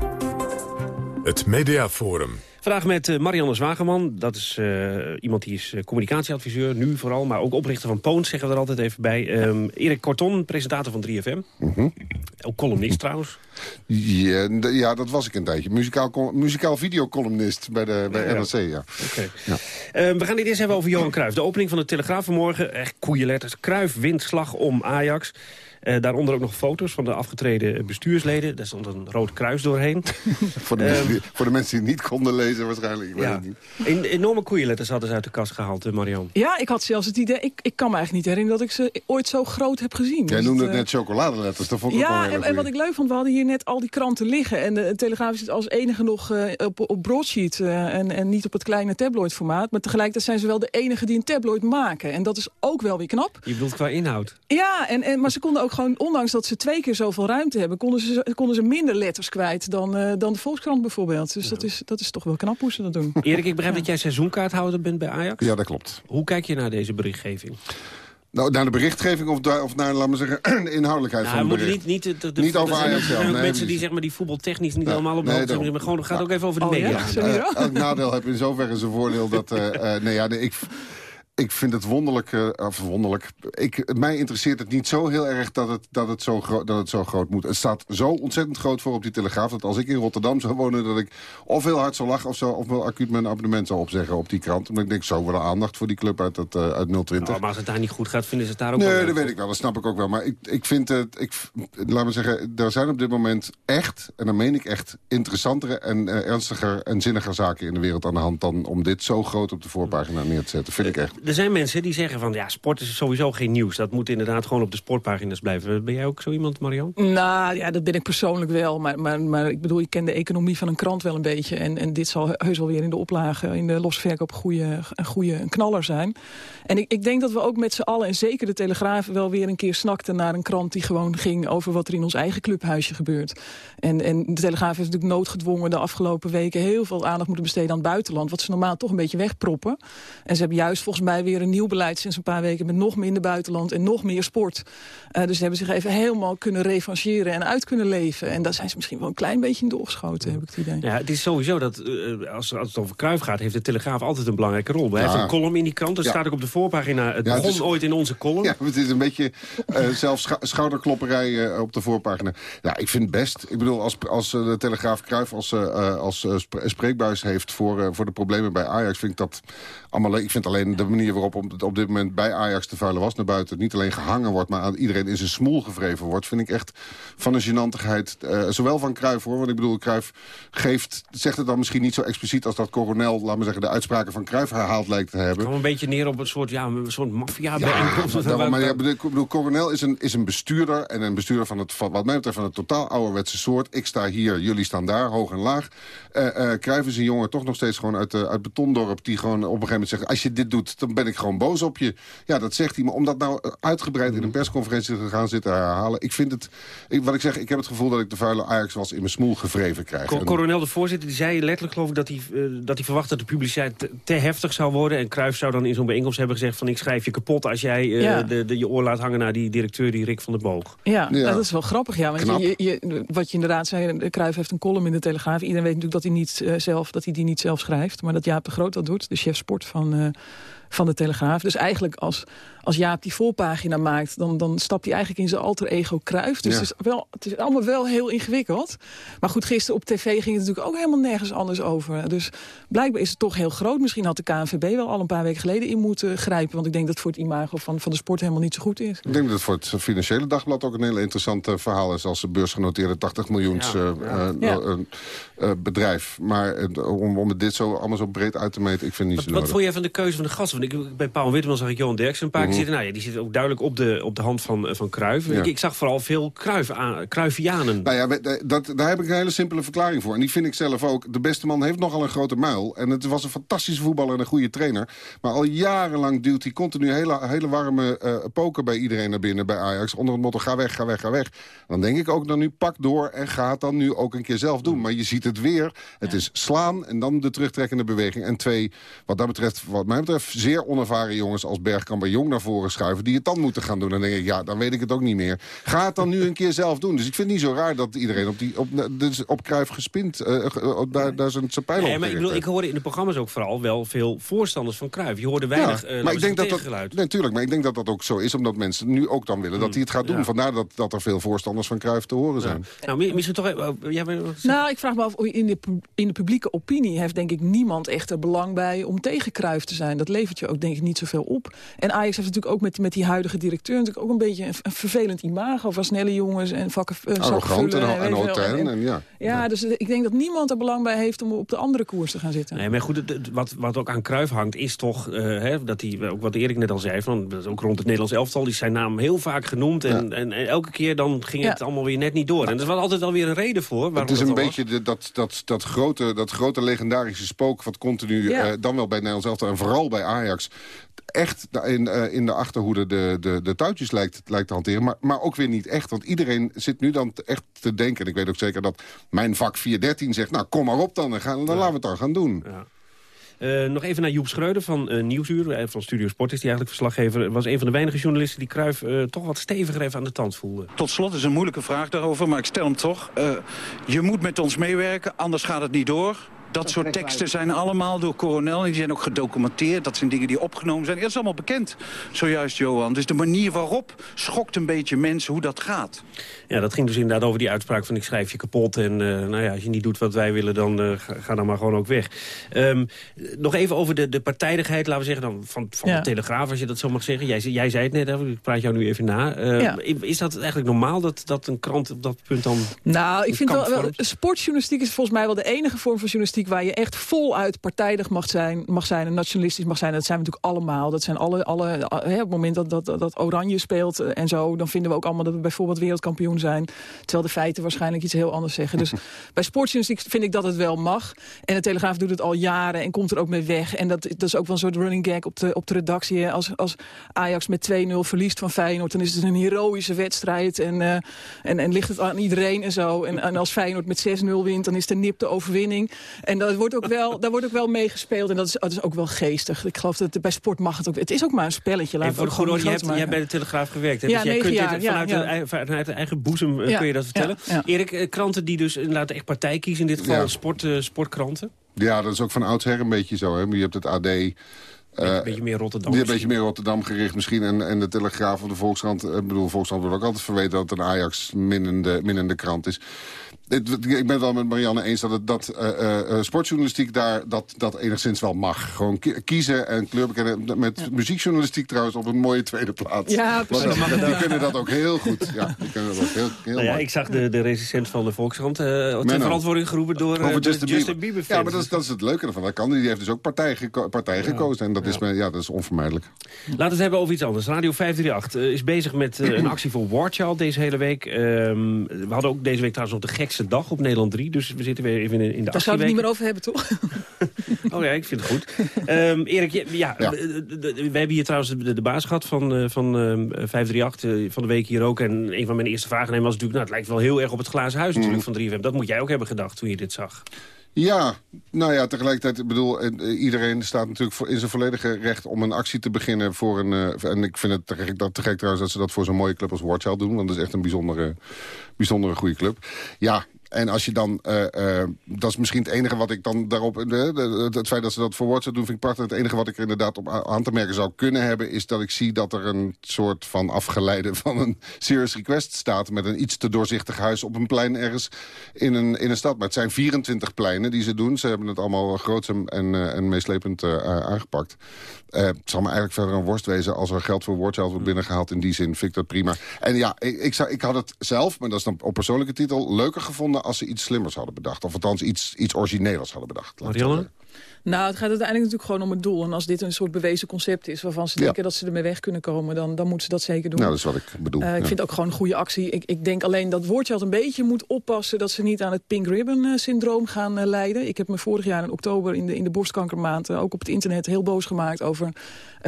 Het Mediaforum. Vandaag met uh, Marianne Zwageman. Dat is uh, iemand die is uh, communicatieadviseur, nu vooral, maar ook oprichter van Poons, zeggen we er altijd even bij. Um, Erik Korton, presentator van 3FM. Mm -hmm. Ook columnist trouwens. Ja, ja, dat was ik een tijdje. Muzikaal, muzikaal videocolumnist bij, de, bij ja, NRC, ja. Okay. ja. we gaan dit eerst hebben over Johan Cruijff. De opening van de Telegraaf vanmorgen, echt koeienletters. Cruijff wint slag om Ajax. Uh, daaronder ook nog foto's van de afgetreden bestuursleden. Daar stond een rood kruis doorheen. voor, de mensen die, voor de mensen die het niet konden lezen waarschijnlijk. Ik ja. het niet. En, enorme koeienletters hadden ze uit de kast gehaald, uh, Marian. Ja, ik had zelfs het idee... Ik, ik kan me eigenlijk niet herinneren dat ik ze ooit zo groot heb gezien. Jij dus noemde het, uh, net chocoladeletters. Dat vond ik ja, ook en, en wat ik leuk vond, we hadden hier net al die kranten liggen. En de Telegraaf zit als enige nog op, op broadsheet en, en niet op het kleine tabloidformaat. Maar tegelijkertijd zijn ze wel de enige die een tabloid maken. En dat is ook wel weer knap. Je bedoelt qua inhoud? Ja, en, en, maar ze konden ook gewoon, ondanks dat ze twee keer zoveel ruimte hebben... konden ze, konden ze minder letters kwijt dan, uh, dan de Volkskrant bijvoorbeeld. Dus ja. dat, is, dat is toch wel knap hoe ze dat doen. Erik, ik begrijp ja. dat jij seizoenkaarthouder bent bij Ajax. Ja, dat klopt. Hoe kijk je naar deze berichtgeving? Nou, naar de berichtgeving of, of naar, laten we zeggen, de inhoudelijkheid nou, van het bericht. Niet, niet, de, de, niet over Ajax zelf. Nee, mensen die zeg maar, die voetbaltechnisch niet allemaal op de hoogte zijn. Maar gewoon, het gaat ook even over de oh, media. Ja? Uh, elk nadeel heb in zoverre zijn voordeel dat... Uh, uh, nee, ja, nee, ik ik vind het wonderlijk, uh, of wonderlijk. Ik, mij interesseert het niet zo heel erg dat het, dat, het zo groot, dat het zo groot moet. Het staat zo ontzettend groot voor op die Telegraaf... dat als ik in Rotterdam zou wonen, dat ik of heel hard zou lachen... of, zo, of wel acuut mijn abonnement zou opzeggen op die krant. Omdat ik denk, zo wel aandacht voor die club uit, het, uh, uit 020. Nou, maar als het daar niet goed gaat, vinden ze het daar ook nee, wel Nee, dat weet ik wel, dat snap ik ook wel. Maar ik, ik vind het, ik, laat me zeggen, er zijn op dit moment echt... en dan meen ik echt interessantere en uh, ernstiger en zinniger zaken in de wereld aan de hand... dan om dit zo groot op de voorpagina neer te zetten, vind ik echt. Er zijn mensen die zeggen van... ja, sport is sowieso geen nieuws. Dat moet inderdaad gewoon op de sportpagina's blijven. Ben jij ook zo iemand, Marian? Nou, ja, dat ben ik persoonlijk wel. Maar, maar, maar ik bedoel, ik ken de economie van een krant wel een beetje. En, en dit zal heus wel weer in de oplage, in de losverkoop... Goede, een goede een knaller zijn. En ik, ik denk dat we ook met z'n allen, en zeker de Telegraaf... wel weer een keer snakten naar een krant die gewoon ging... over wat er in ons eigen clubhuisje gebeurt. En, en de Telegraaf heeft natuurlijk noodgedwongen de afgelopen weken... heel veel aandacht moeten besteden aan het buitenland. Wat ze normaal toch een beetje wegproppen. En ze hebben juist volgens mij weer een nieuw beleid sinds een paar weken... met nog minder buitenland en nog meer sport. Uh, dus ze hebben zich even helemaal kunnen revancheren en uit kunnen leven. En daar zijn ze misschien wel een klein beetje in doorgeschoten, heb ik het idee. Ja, het is sowieso dat, uh, als, als het over Kruif gaat... heeft de Telegraaf altijd een belangrijke rol. Ja. heeft een column in die krant, ja. staat ook op de voorpagina... het ja, begon het is, ooit in onze column. Ja, het is een beetje uh, zelfs scha schouderklopperij op de voorpagina. Ja, ik vind het best. Ik bedoel, als, als de Telegraaf Kruif als, als spreekbuis heeft... Voor, voor de problemen bij Ajax, vind ik dat allemaal... Ik vind alleen de manier waarop op, op dit moment bij Ajax de vuile was naar buiten... niet alleen gehangen wordt, maar aan iedereen in zijn smoel gevreven wordt... vind ik echt van een genantigheid. Uh, zowel van Cruijff, hoor. Want ik bedoel, Cruijff geeft, zegt het dan misschien niet zo expliciet... als dat Coronel, laat maar zeggen, de uitspraken van Cruijff herhaald lijkt te hebben. Gewoon een beetje neer op een soort, ja, een soort maffia ja, maar, maar ja, ik bedoel, Coronel is een, is een bestuurder... en een bestuurder van het, van, wat mij betreft, van het totaal ouderwetse soort. Ik sta hier, jullie staan daar, hoog en laag. Uh, uh, Cruijff is een jongen toch nog steeds gewoon uit, uit Betondorp... die gewoon op een gegeven moment zegt... als je dit doet, dan ben ik gewoon boos op je. Ja, dat zegt hij. Maar om dat nou uitgebreid in een persconferentie te gaan zitten herhalen... ik vind het... Ik, wat ik zeg, ik heb het gevoel dat ik de vuile Ajax was in mijn smoel gevreven krijg. Co Coronel de voorzitter die zei letterlijk geloof ik dat hij, uh, dat hij verwacht dat de publiciteit te, te heftig zou worden. En Cruijff zou dan in zo'n bijeenkomst hebben gezegd van ik schrijf je kapot als jij uh, ja. de, de, je oor laat hangen naar die directeur, die Rick van der Boog. Ja, ja. dat is wel grappig. Ja, want je, je, wat je inderdaad zei, Cruijff heeft een column in de Telegraaf. Iedereen weet natuurlijk dat hij, niet, uh, zelf, dat hij die niet zelf schrijft. Maar dat Jaap de Groot dat doet, de chef sport van van de Telegraaf. Dus eigenlijk als, als Jaap die voorpagina maakt... dan, dan stapt hij eigenlijk in zijn alter ego Kruif. Dus Ja. het, is wel, het is allemaal wel heel ingewikkeld. Maar goed, gisteren op tv ging het natuurlijk ook helemaal nergens anders over. Dus blijkbaar is het toch heel groot. Misschien had de KNVB wel al een paar weken geleden in moeten grijpen. Want ik denk dat het voor het imago van, van de sport helemaal niet zo goed is. Ik denk dat het voor het Financiële Dagblad ook een heel interessant eh, verhaal is... als een beursgenoteerde 80 miljoens Ja, eh, ja. eh, Ja. bedrijf. Maar om, om het dit zo allemaal zo breed uit te meten, ik vind het niet Wat, zo wat nodig. vond jij van de keuze van de gasten? Want ik, bij Paul Witteman zag ik Johan Derksen een paar keer Mhm. zitten. Nou ja, die zit ook duidelijk op de, op de hand van, eh, van. Ja. Ik, ik zag vooral veel Cruijff aan, Cruyffianen. Nou ja, we- dat, daar heb ik een hele simpele verklaring voor. En die vind ik zelf ook. De beste man heeft nogal een grote muil. En het was een fantastische voetballer en een goede trainer. Maar al jarenlang duwt hij continu hele, hele warme eh poker bij iedereen naar binnen bij Ajax. Onder het motto ga weg, ga weg, ga weg. Dan denk ik ook dan nu pak door en ga het dan nu ook een keer zelf doen. Maar je ziet het weer. Het is slaan en dan de terugtrekkende beweging. En twee, wat dat betreft, wat mij betreft, zeer onervaren jongens als Bergkamp en Jong naar voren schuiven. Die het dan moeten gaan doen. Dan denk ik, ja, dan weet ik het ook niet meer. Ga het dan nu een keer zelf doen. Dus ik vind het niet zo raar dat iedereen op, die, op, dus op Cruijff gespind, eh, op- daar, daar zijn zijn pijlen Nee, op maar ik, bedoel, ik hoorde in de programma's ook vooral wel veel voorstanders van Cruijff. Je hoorde weinig ja, eh, maar ik denk dat dat, tegengeluid. nee, tuurlijk, maar ik denk dat dat ook zo is, omdat mensen nu ook dan willen dat hij het gaat doen. Ja. Vandaar dat, dat er veel voorstanders van Cruijff te horen zijn. Nou, mi- misschien toch... even- oh, jij bent- Nou, ik vraag me af, in de, in de publieke opinie heeft denk ik niemand echt er belang bij om tegen Cruijff te zijn. Dat levert je ook denk ik niet zoveel op. En Ajax heeft natuurlijk ook met, met die huidige directeur natuurlijk ook een beetje een, een vervelend imago van snelle jongens en vakken uh, Arrogant en, hautain. En, ja. Ja, dus ik denk dat niemand er belang bij heeft om op de andere koers te gaan zitten. Nee, maar goed, het- wat, wat ook aan Cruijff hangt is toch... eh, hè, dat hij, ook wat Erik net al zei, van, dat is ook rond het Nederlands elftal... die is zijn naam heel vaak genoemd en, en, en elke keer dan ging het Ja. allemaal weer net niet door. En er was altijd wel weer een reden voor. waarom Het is een beetje de, dat, dat, dat, grote, dat grote legendarische spook... wat continu, Ja. eh, dan wel bij het Nederlands elftal en vooral bij Ajax... echt in, eh, in de achterhoede de, de, de touwtjes lijkt, lijkt te hanteren. Maar, maar ook weer niet echt. Want iedereen zit nu dan te- echt te denken... en ik weet ook zeker dat mijn vak 413 zegt... nou, kom maar op dan, en gaan, dan laten we het dan gaan doen. Eh, nog even naar Joep Schreuder van eh, Nieuwsuur, van Studio Sport is die eigenlijk verslaggever. Was een van de weinige journalisten die Cruijff eh, toch wat steviger even aan de tand voelde. Tot slot is een moeilijke vraag daarover, maar ik stel hem toch. Eh, je moet met ons meewerken, anders gaat het niet door. Dat soort teksten zijn allemaal door Coronel en die zijn ook gedocumenteerd. Dat zijn dingen die opgenomen zijn. Dat is allemaal bekend, zojuist Johan. Dus de manier waarop schokt een beetje mensen hoe dat gaat. Ja, dat ging dus inderdaad over die uitspraak van ik schrijf je kapot. En eh, nou ja, als je niet doet wat wij willen, dan eh, ga, dan maar gewoon ook weg. Ehm, nog even over de, de partijdigheid, laten we zeggen, dan, van, van Ja. de Telegraaf, als je dat zo mag zeggen. Jij, jij zei het net, hè, ik praat jou nu even na. Ehm, Ja. Is dat eigenlijk normaal dat, dat een krant op dat punt dan... Nou, ik vind wel, wel, sportjournalistiek is volgens mij wel de enige vorm van journalistiek waar je echt voluit partijdig mag zijn, mag zijn en nationalistisch mag zijn. Dat zijn we natuurlijk allemaal. Dat zijn alle, alle hè, op het moment dat, dat, dat Oranje speelt eh, en zo, dan vinden we ook allemaal dat we bijvoorbeeld wereldkampioen zijn. Terwijl de feiten waarschijnlijk iets heel anders zeggen. Dus bij sportjournalistiek vind ik dat het wel mag. En de Telegraaf doet het al jaren en komt er ook mee weg. En dat, dat is ook wel een soort running gag op de, op de redactie. Als, als Ajax met 2-0 verliest van Feyenoord, dan is het een heroïsche wedstrijd. En, eh, en, en ligt het aan iedereen en zo. En, en als Feyenoord met 6-0 wint, dan is de nip de overwinning. En dat wordt ook wel, daar wordt ook wel meegespeeld. En dat is, dat is ook wel geestig. Ik geloof dat het- bij sport mag het ook. Het is ook maar een spelletje. laten voor de gewoon goede orde, niet jij, groot hebt, bij de Telegraaf gewerkt. Hè? Ja, dus jij kunt jaar, dit ja, vanuit, ja. De, eigen- vanuit de eigen boezem eh, Ja, kun je dat vertellen. ja, ja. Erik, eh, kranten die dus inderdaad echt partij kiezen, in dit geval Ja. sport, eh, sportkranten. Ja, dat is ook van oudsher een beetje zo. Hè. Je hebt het AD... eh, Een beetje meer Rotterdam. Die een beetje meer Rotterdam gericht misschien. En, en de Telegraaf of de Volkskrant. Ik bedoel, Volkskrant wordt ook altijd verweten dat het een Ajax minnende, minnende krant is. Ik ben het wel met Marianne eens dat, het, dat eh, eh, eh, sportjournalistiek daar dat, dat enigszins wel mag. Gewoon ki- kiezen en kleur bekennen. Met muziekjournalistiek trouwens op een mooie tweede plaats. Ja, precies. die- Dat Die ook. kunnen dat ook heel goed. Ja, die kunnen dat ook heel, heel Nou ja, ik zag de, de recensent van de Volkskrant eh ter verantwoording geroepen door, eh, Over Justin, Bieber. Bieber. Ja, maar dat is, dat is het leuke ervan. Dat kan. Die heeft dus ook partij, geko- partij gekozen. En dat, Is, ja, dat is onvermijdelijk. Laten we het hebben over iets anders. Radio 538 eh, is bezig met een actie voor War Child deze hele week. Ehm, we hadden ook deze week trouwens nog de gekste dag op Nederland 3. Dus we zitten weer even in, in de Daar zouden we het niet meer over hebben, toch? Oh ja, ik vind het goed. Ehm, Erik, ja, Ja. de- de- we hebben hier trouwens de, de baas gehad van, eh, van ehm, 538 eh, van de week hier ook. En een van mijn eerste vragen was natuurlijk... Nou, het lijkt wel heel erg op het glazen huis natuurlijk van 3FM. Dat moet jij ook hebben gedacht toen je dit zag. Ja, nou ja, tegelijkertijd, ik bedoel, eh, iedereen staat natuurlijk in zijn volledige recht om een actie te beginnen voor een, eh, en ik vind het te gek, dat, trouwens dat ze dat voor zo'n mooie club als Warchild doen, want dat is echt een bijzondere, bijzondere goede club. Ja, En als je dan, uh, dat is misschien het enige wat ik dan daarop... het feit dat ze dat voor woord doen vind ik prachtig. Het enige wat ik er inderdaad op aan te merken zou kunnen hebben... is dat ik zie dat er een soort van afgeleide van een serious request staat... met een iets te doorzichtig huis op een plein ergens in een, in een stad. Maar het zijn 24 pleinen die ze doen. Ze hebben het allemaal groots en, en, en meeslepend aangepakt. het zal me eigenlijk verder een worst wezen als er geld voor woordgeld wordt binnengehaald. In die zin vind ik dat prima. En ja, ik, ik, zou, ik had het zelf, maar dat is dan op persoonlijke titel... leuker gevonden als ze iets slimmers hadden bedacht. Of althans iets, iets origineels hadden bedacht. Marianne? Nou, het gaat uiteindelijk natuurlijk gewoon om het doel. En als dit een soort bewezen concept is waarvan ze denken dat ze ermee weg kunnen komen... dan, dan moeten ze dat zeker doen. Nou, dat is wat ik bedoel. Uh, ik vind het ook gewoon een goede actie. Ik, ik denk alleen dat Woordje een beetje moet oppassen... dat ze niet aan het Pink Ribbon-syndroom eh, gaan uh, leiden. Ik heb me vorig jaar in oktober in de, in de borstkankermaand... ook op het internet heel boos gemaakt over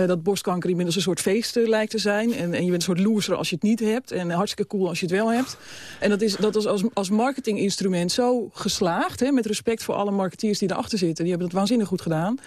dat borstkanker inmiddels een soort feest lijkt te zijn. En, en je bent een soort loser als je het niet hebt. En hartstikke cool als je het wel hebt. En dat is, dat is als, als marketinginstrument zo geslaagd. Hè, met respect voor alle marketeers die erachter zitten. Die hebben dat waanzinnig goed gedaan.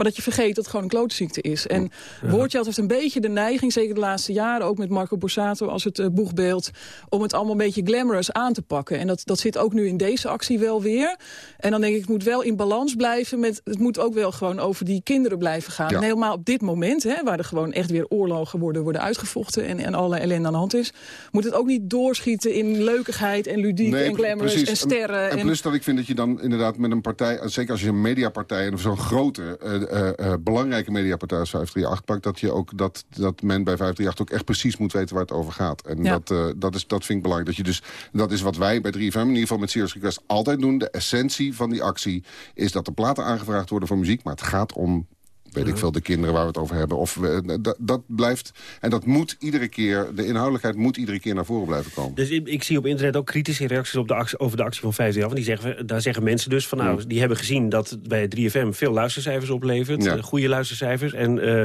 Maar dat je vergeet dat het gewoon een klootziekte is. En ja. heeft een beetje de neiging, zeker de laatste jaren... ook met Marco Borsato als het uh, boegbeeld... om het allemaal een beetje glamorous aan te pakken. En dat, dat zit ook nu in deze actie wel weer. En dan denk ik, het moet wel in balans blijven met... het moet ook wel gewoon over die kinderen blijven gaan. En helemaal op dit moment, hè, waar er gewoon echt weer oorlogen worden, worden uitgevochten... en, en alle ellende aan de hand is... moet het ook niet doorschieten in leukigheid en ludiek en glamorous en sterren. En, en, plus dat ik vind dat je dan inderdaad met een partij... zeker als je een mediapartij of zo'n grote... Uh, uh, belangrijke mediapartij als 538 pakt... dat, je ook, dat, dat men bij 538 ook echt precies moet weten waar het over gaat. En dat, uh, dat, is, dat vind ik belangrijk. Dat, je dus, dat is wat wij bij 3FM in ieder geval met Serious Request altijd doen. De essentie van die actie is dat de platen aangevraagd worden voor muziek... maar het gaat om weet ik veel, de kinderen waar we het over hebben. Of dat, dat blijft, en dat moet iedere keer, de inhoudelijkheid moet iedere keer naar voren blijven komen. Dus ik, ik zie op internet ook kritische reacties op de actie, over de actie van 50 af. En die zeggen, daar zeggen mensen dus van, nou, die hebben gezien dat bij 3FM veel luistercijfers oplevert. Ja. goede luistercijfers. En uh,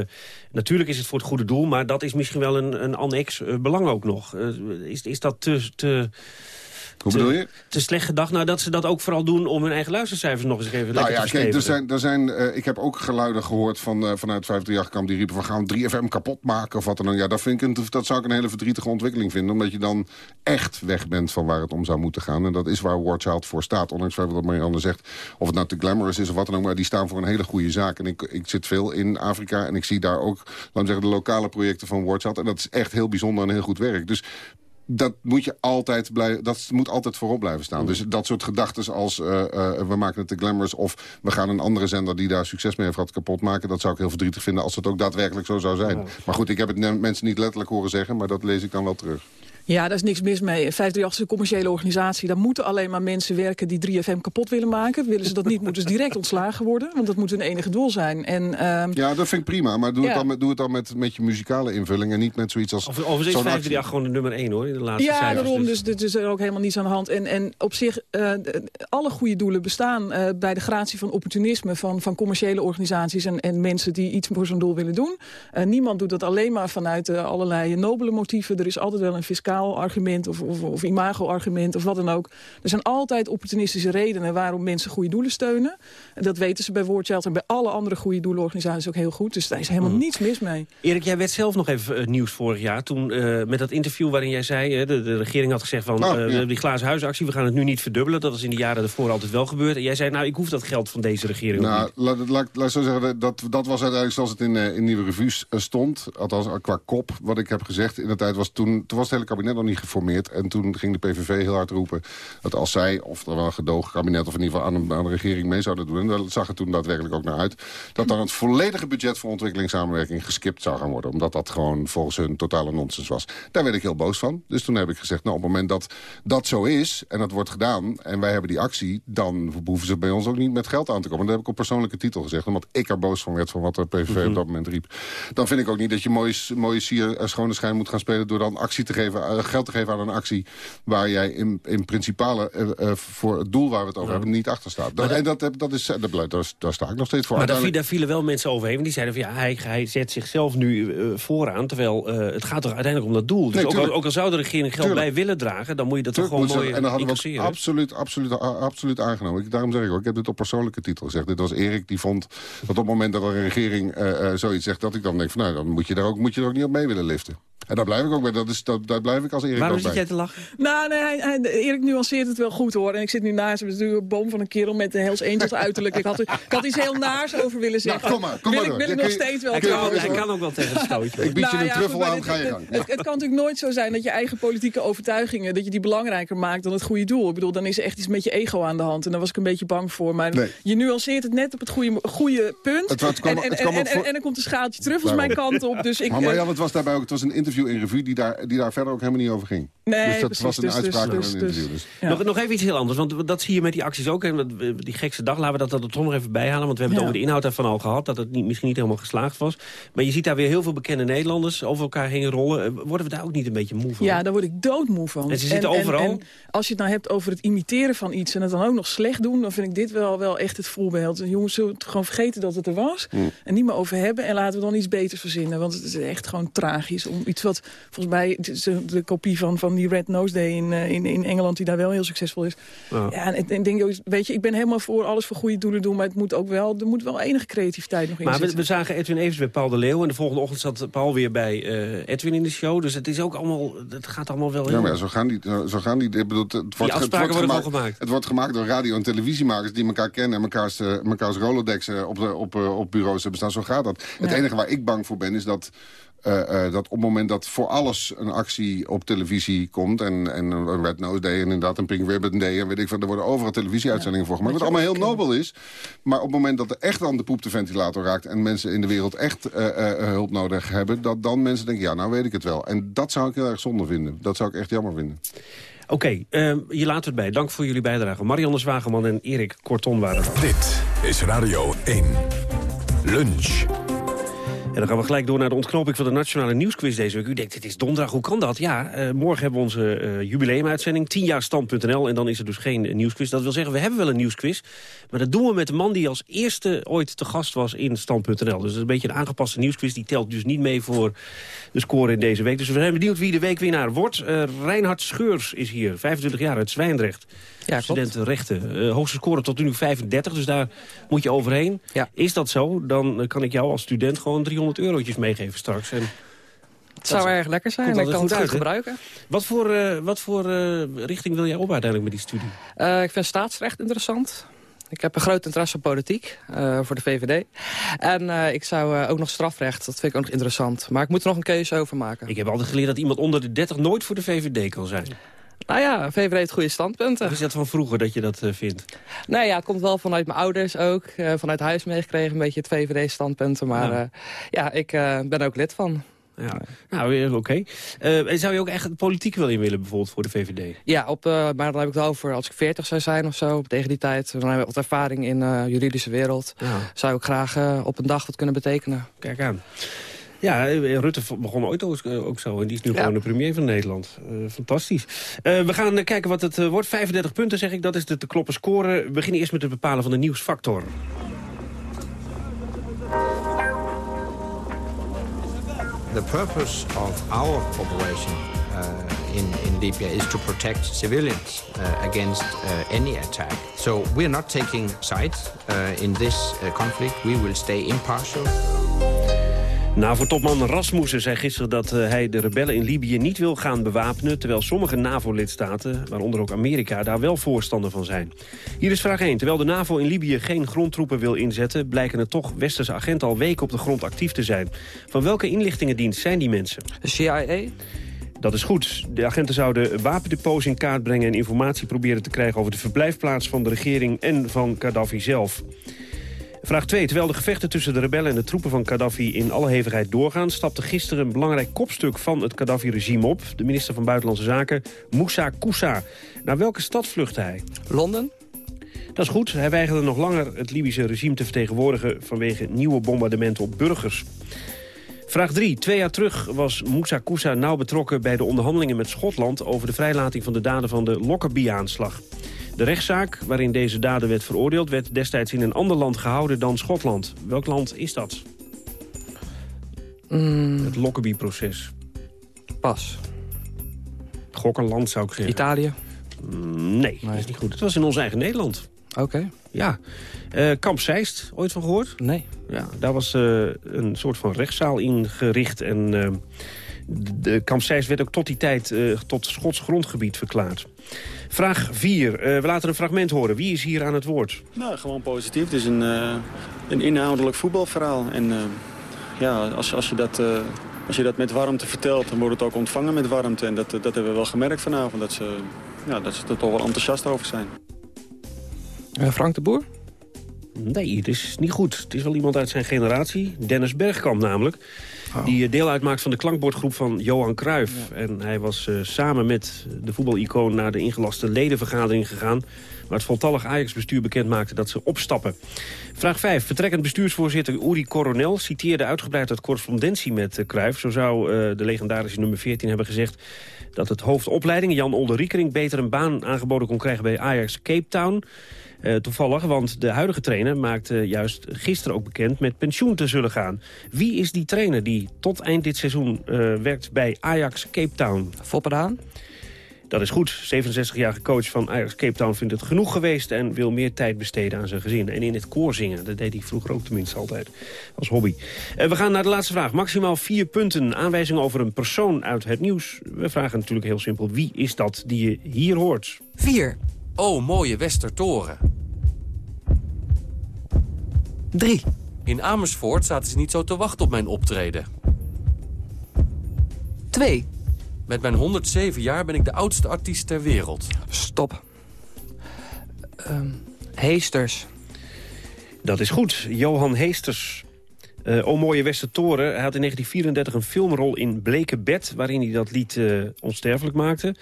natuurlijk is het voor het goede doel, maar dat is misschien wel een, een annex belang ook nog. Uh, is, is dat te... te hoe bedoel je? Te slecht gedacht nou, dat ze dat ook vooral doen om hun eigen luistercijfers nog eens even nou, ja, kijk, er zijn, er zijn, uh, Ik heb ook geluiden gehoord van, uh, vanuit 538-kamp... die riepen van gaan 3FM kapot maken of wat dan ook. Ja, dat, vind ik een, dat zou ik een hele verdrietige ontwikkeling vinden. Omdat je dan echt weg bent van waar het om zou moeten gaan. En dat is waar Warchild voor staat. Ondanks wat Marianne zegt, of het nou te glamorous is of wat dan ook... maar die staan voor een hele goede zaak. En ik, ik zit veel in Afrika en ik zie daar ook... laten zeggen, de lokale projecten van Warchild. En dat is echt heel bijzonder en heel goed werk. Dus dat moet je altijd blijven, dat moet altijd voorop blijven staan. Mm. Dus dat soort gedachten als uh, uh, we maken het de glamours of we gaan een andere zender die daar succes mee heeft gehad kapot maken. Dat zou ik heel verdrietig vinden als het ook daadwerkelijk zo zou zijn. Maar goed, ik heb het mensen niet letterlijk horen zeggen, maar dat lees ik dan wel terug. Ja, daar is niks mis mee. 538 is een commerciële organisatie. Daar moeten alleen maar mensen werken die 3FM kapot willen maken. Willen ze dat niet, moeten ze direct ontslagen worden. Want dat moet hun enige doel zijn. En, uh, ja, dat vind ik prima. Maar doe het dan, met, doe het dan met, met je muzikale invulling. En niet met zoiets als... Of, overigens is 538 gewoon de nummer 1 hoor, in de laatste Ja, daarom. Dus, dus, dus er is ook helemaal niets aan de hand. En, en op zich, uh, alle goede doelen bestaan uh, bij de gratie van opportunisme... van, van commerciële organisaties en, en mensen die iets voor zo'n doel willen doen. Uh, niemand doet dat alleen maar vanuit allerlei nobele motieven. Er is altijd wel een fiscaal argument of, of, of imago-argument of wat dan ook. Er zijn altijd opportunistische redenen waarom mensen goede doelen steunen. En dat weten ze bij Woordchild en bij alle andere goede doelenorganisaties ook heel goed. Dus daar is helemaal mm. niets mis mee. Erik, jij werd zelf nog even uh, nieuws vorig jaar. Toen uh, met dat interview waarin jij zei, uh, de, de, regering had gezegd van oh, ja. die glazen huisactie, we gaan het nu niet verdubbelen. Dat was in de jaren ervoor altijd wel gebeurd. En jij zei, nou ik hoef dat geld van deze regering nou, laat, laat, laat zo zeggen, dat, dat was uiteindelijk zoals het in, in Nieuwe Revue stond. Althans qua kop, wat ik heb gezegd in de tijd was toen, toen was het hele kabinet nog niet geformeerd. En toen ging de PVV heel hard roepen dat als zij, of er wel een gedogen kabinet... of in ieder geval aan, aan de regering mee zouden doen... en daar zag het toen daadwerkelijk ook naar uit... dat dan het volledige budget voor ontwikkelingssamenwerking geskipt zou gaan worden. Omdat dat gewoon volgens hun totale nonsens was. Daar werd ik heel boos van. Dus toen heb ik gezegd, nou op het moment dat dat zo is... en dat wordt gedaan en wij hebben die actie... dan hoeven ze bij ons ook niet met geld aan te komen. Dat heb ik op persoonlijke titel gezegd. Omdat ik er boos van werd van wat de PVV mm -hmm. op dat moment riep. Dan vind ik ook niet dat je mooie, mooie sier, schone schijn moet gaan spelen... door dan actie te geven, geld te geven aan een actie... waar jij in, in principale uh, voor het doel waar we het over ja. hebben niet achter staat. Dat, en dat, dat is, dat, daar, daar sta ik nog steeds voor. Maar daar, daar vielen wel mensen overheen. Die zeiden van ja, hij, hij zet zichzelf nu vooraan. Terwijl het gaat toch uiteindelijk om dat doel. Dus nee, ook, al, ook, al, zou de regering geld tuurlijk. bij willen dragen... dan moet je dat tuurlijk toch gewoon mooi En dan hadden we absoluut, absoluut, absoluut aangenomen. Ik, daarom zeg ik ook, ik heb dit op persoonlijke titel gezegd. Dit was Erik die vond dat op het moment dat er een regering zoiets zegt... dat ik dan denk van nou, dan moet je daar ook, moet je er ook niet op mee willen liften. En daar blijf ik ook bij. Dat is, dat, daar blijf ik als Erik Waarom zit bij. jij te lachen? Nou, nee, hij, hij- Erik nuanceert het wel goed hoor. En ik zit nu naast hem. Het is natuurlijk een boom van een kerel met een Hells Angels uiterlijk. Ik had, ik had iets heel naars over willen zeggen. Nou, kom maar, kom wil maar ik, wil ik Je nog je- steeds wel Hij kan, ook, trouwens, hij hoor. kan ook wel tegen het stootje. Ik bied je Nou een ja, truffel aan, ga je gang. Het, het, het kan natuurlijk nooit zo zijn dat je eigen politieke overtuigingen... dat je die belangrijker maakt dan het goede doel. Ik bedoel, dan is er echt iets met je ego aan de hand. En daar was ik een beetje bang voor. Maar Nee. je nuanceert het net op het goede, goede punt. Het was- kwam- en, en, en, voor- dan komt een schaaltje truffels mijn Daarom. kant op. Dus ik, maar eh, Marjan, het was daarbij ook het was een interview in revue die daar, die daar verder ook helemaal niet over ging. Nee, dus dat precies, was een dus- uitspraak dus- van een dus- interview. Dus. Ja. Nog, nog even iets heel anders, want dat zie je met die acties ook. En dat- die gekste dag, laten we dat er toch nog even bij halen. Want we hebben het over de inhoud daarvan al gehad. Dat het niet, misschien niet helemaal geslaagd was. Maar je ziet daar weer heel veel bekende Nederlanders over elkaar heen rollen. Eh, Worden we daar ook niet een beetje moe van? Ja, daar word ik doodmoe van. En ze zitten overal? En, als je het nou hebt over het imiteren van iets... en het dan ook nog slecht doen... dan vind ik dit wel, wel echt het voorbeeld. Jongens, zullen we het gewoon vergeten dat het er was... en niet meer over hebben... en laten we dan iets beters verzinnen. Want het is echt gewoon tragisch. Om iets wat, volgens mij, de kopie van, van die Red Nose Day in, eh, in, in Engeland... die daar wel heel succesvol is. Ja. Ja, en, en ik denk, ook, weet je, ik ben helemaal voor alles voor goede doelen doen... maar het moet ook wel, er moet wel enige creativiteit nog in Maar we, zitten. we zagen Edwin Evers bij Paul de Leeuw. En de volgende ochtend zat Paul weer bij eh, Edwin in de show. Dus het is ook allemaal, het gaat allemaal wel heel... Ja, maar ja, zo gaan die. Zo gaan die, ik bedoel, het, wordt, afspraken het wordt worden gewoon gemaakt. Het wordt gemaakt door radio- en televisiemakers die elkaar kennen... en mekaars, eh, mekaars Rolodex eh, op, de, op, eh, op bureaus hebben staan. Zo gaat dat. Het enige waar ik bang voor ben is dat... eh, eh, dat op het moment dat voor alles een actie op televisie komt... en, en een Red Nose Day en inderdaad een Pink Ribbon Day... en weet ik veel, er worden overal televisieuitzendingen voor gemaakt... wat allemaal heel nobel is. Maar op het moment dat er echt aan de poep de ventilator raakt... en mensen in de wereld echt eh, eh, hulp nodig hebben... dat dan mensen denken, ja, nou weet ik het wel. En dat zou ik heel erg zonde vinden. Dat zou ik echt jammer vinden. Oké, eh, je laat het bij. Dank voor jullie bijdrage. Marianne Zwageman en Erik Korton waren dat. Dit is Radio 1. Lunch. En dan gaan we gelijk door naar de ontknoping van de Nationale Nieuwsquiz deze week. U denkt, het is donderdag, hoe kan dat? Ja, eh, morgen hebben we onze eh, jubileumuitzending, 10 jaar stand.nl. En dan is er dus geen nieuwsquiz. Dat wil zeggen, we hebben wel een nieuwsquiz. Maar dat doen we met de man die als eerste ooit te gast was in stand.nl. Dus dat is een beetje een aangepaste nieuwsquiz. Die telt dus niet mee voor de score in deze week. Dus we zijn benieuwd wie de weekwinnaar wordt. Eh Reinhard Scheurs is hier, 25 jaar, uit Zwijndrecht. Ja, Student rechten. Eh, hoogste score tot nu 35, dus daar moet je overheen. Ja. Is dat zo, dan kan ik jou als student gewoon 300 eurotjes meegeven straks. En Het zou erg lekker zijn. komt Ik kan het goed uit, gebruiken. wat voor, eh, wat voor richting wil jij op uiteindelijk met die studie? Ik vind staatsrecht interessant. Ik heb een groot interesse in politiek, eh, voor de VVD. En eh, ik zou eh, ook nog strafrecht, dat vind ik ook nog interessant. Maar ik moet er nog een keuze over maken. Ik heb altijd geleerd dat iemand onder de 30 nooit voor de VVD kan zijn. Nou ja, VVD heeft goede standpunten. Of is dat van vroeger dat je dat vindt? Nou ja, het komt wel vanuit mijn ouders ook. vanuit huis meegekregen, een beetje het VVD-standpunten. Maar Ja. ja, ja ik ben er ook lid van. Ja. Nou, eh, oké. Eh, en zou je ook echt politiek wel in willen bijvoorbeeld voor de VVD? Ja, op, eh, maar dan heb ik het over als ik 40 zou zijn of zo, tegen die tijd. Dan heb ik wat ervaring in de juridische wereld. Ja. Zou ik graag eh, op een dag wat kunnen betekenen. Kijk aan. Ja, eh, Rutte begon ooit ook, eh, ook zo. En die is nu Ja. gewoon de premier van Nederland. Eh, fantastisch. Eh, we gaan eh, kijken wat het eh, wordt. 35 punten zeg ik, dat is de te kloppen score. We beginnen eerst met het bepalen van de nieuwsfactor. The purpose of our operation uh, in, in Libya is to protect civilians uh, against uh, any attack. So we're not taking sides uh, in this uh, conflict. We will stay impartial. NAVO-topman Rasmussen zei gisteren dat eh, hij de rebellen in Libië niet wil gaan bewapenen... terwijl sommige NAVO-lidstaten, waaronder ook Amerika, daar wel voorstander van zijn. Hier is vraag 1. Terwijl de NAVO in Libië geen grondtroepen wil inzetten... blijken er toch westerse agenten al weken op de grond actief te zijn. Van welke inlichtingendienst zijn die mensen? De CIA? Dat is goed. De agenten zouden wapendepots in kaart brengen... en informatie proberen te krijgen over de verblijfplaats van de regering en van Gaddafi zelf. Vraag 2. Terwijl de gevechten tussen de rebellen en de troepen van Gaddafi in alle hevigheid doorgaan... stapte gisteren een belangrijk kopstuk van het Gaddafi-regime op. De minister van Buitenlandse Zaken, Moussa Koussa. Naar welke stad vluchtte hij? Londen? Dat is goed. Hij weigerde nog langer het Libische regime te vertegenwoordigen... vanwege nieuwe bombardementen op burgers. Vraag 3. Twee jaar terug was Moussa Koussa nauw betrokken bij de onderhandelingen met Schotland... over de vrijlating van de daden van de Lockerbie-aanslag. De rechtszaak waarin deze daden werd veroordeeld... werd destijds in een ander land gehouden dan Schotland. Welk land is dat? Het Lockerbie-proces. Pas. Gokkerland zou ik zeggen. Italië? Mm, Nee, dat is niet goed. Het was in ons eigen Nederland. Oké. Ja. Eh, Kamp Zeist, ooit van gehoord? Nee. Ja, daar was eh, een soort van rechtszaal ingericht. En eh, De kamp Zeist werd ook tot die tijd uh, tot Schots grondgebied verklaard. Vraag 4. Uh, we laten een fragment horen. Wie is hier aan het woord? Nou, gewoon positief. Het is een, uh, een inhoudelijk voetbalverhaal. En ja, als, als, je dat, als je dat met warmte vertelt, dan wordt het ook ontvangen met warmte. En dat, dat hebben we wel gemerkt vanavond, dat ze, ja, dat ze er toch wel enthousiast over zijn. Frank de Boer? Nee, het is niet goed. Het is wel iemand uit zijn generatie. Dennis Bergkamp namelijk. Die eh, deel uitmaakt van de klankbordgroep van Johan Cruijff. En hij was uh, samen met de voetbalicoon naar de ingelaste ledenvergadering gegaan. Waar het voltallig Ajax-bestuur bekend maakte dat ze opstappen. Vraag 5. Vertrekkend bestuursvoorzitter Uri Coronel citeerde uitgebreid uit correspondentie met uh, Cruijff. Zo zou de legendarische nummer 14 hebben gezegd dat het hoofdopleiding Jan Olderikering beter een baan aangeboden kon krijgen bij Ajax Cape Town. Uh, toevallig, want de huidige trainer maakte juist gisteren ook bekend met pensioen te zullen gaan. Wie is die trainer die tot eind dit seizoen uh, werkt bij Ajax Cape Town? Fopperdaan? Dat is goed. 67-jarige coach van Ajax Cape Town vindt het genoeg geweest... en wil meer tijd besteden aan zijn gezin. En in het koor zingen, dat deed hij vroeger ook tenminste altijd als hobby. Uh, we gaan naar de laatste vraag. Maximaal vier punten. Aanwijzing over een persoon uit het nieuws. We vragen natuurlijk heel simpel. Wie is dat die je hier hoort? 4. Oh, mooie Westertoren. 3. In Amersfoort zaten ze niet zo te wachten op mijn optreden. 2. Met mijn 107 jaar ben ik de oudste artiest ter wereld. Stop. Um, Heesters. Dat is goed. Johan Heesters. Uh, o mooie Westertoren. Hij had in 1934 een filmrol in Bleke Bed... waarin hij dat lied uh, onsterfelijk maakte.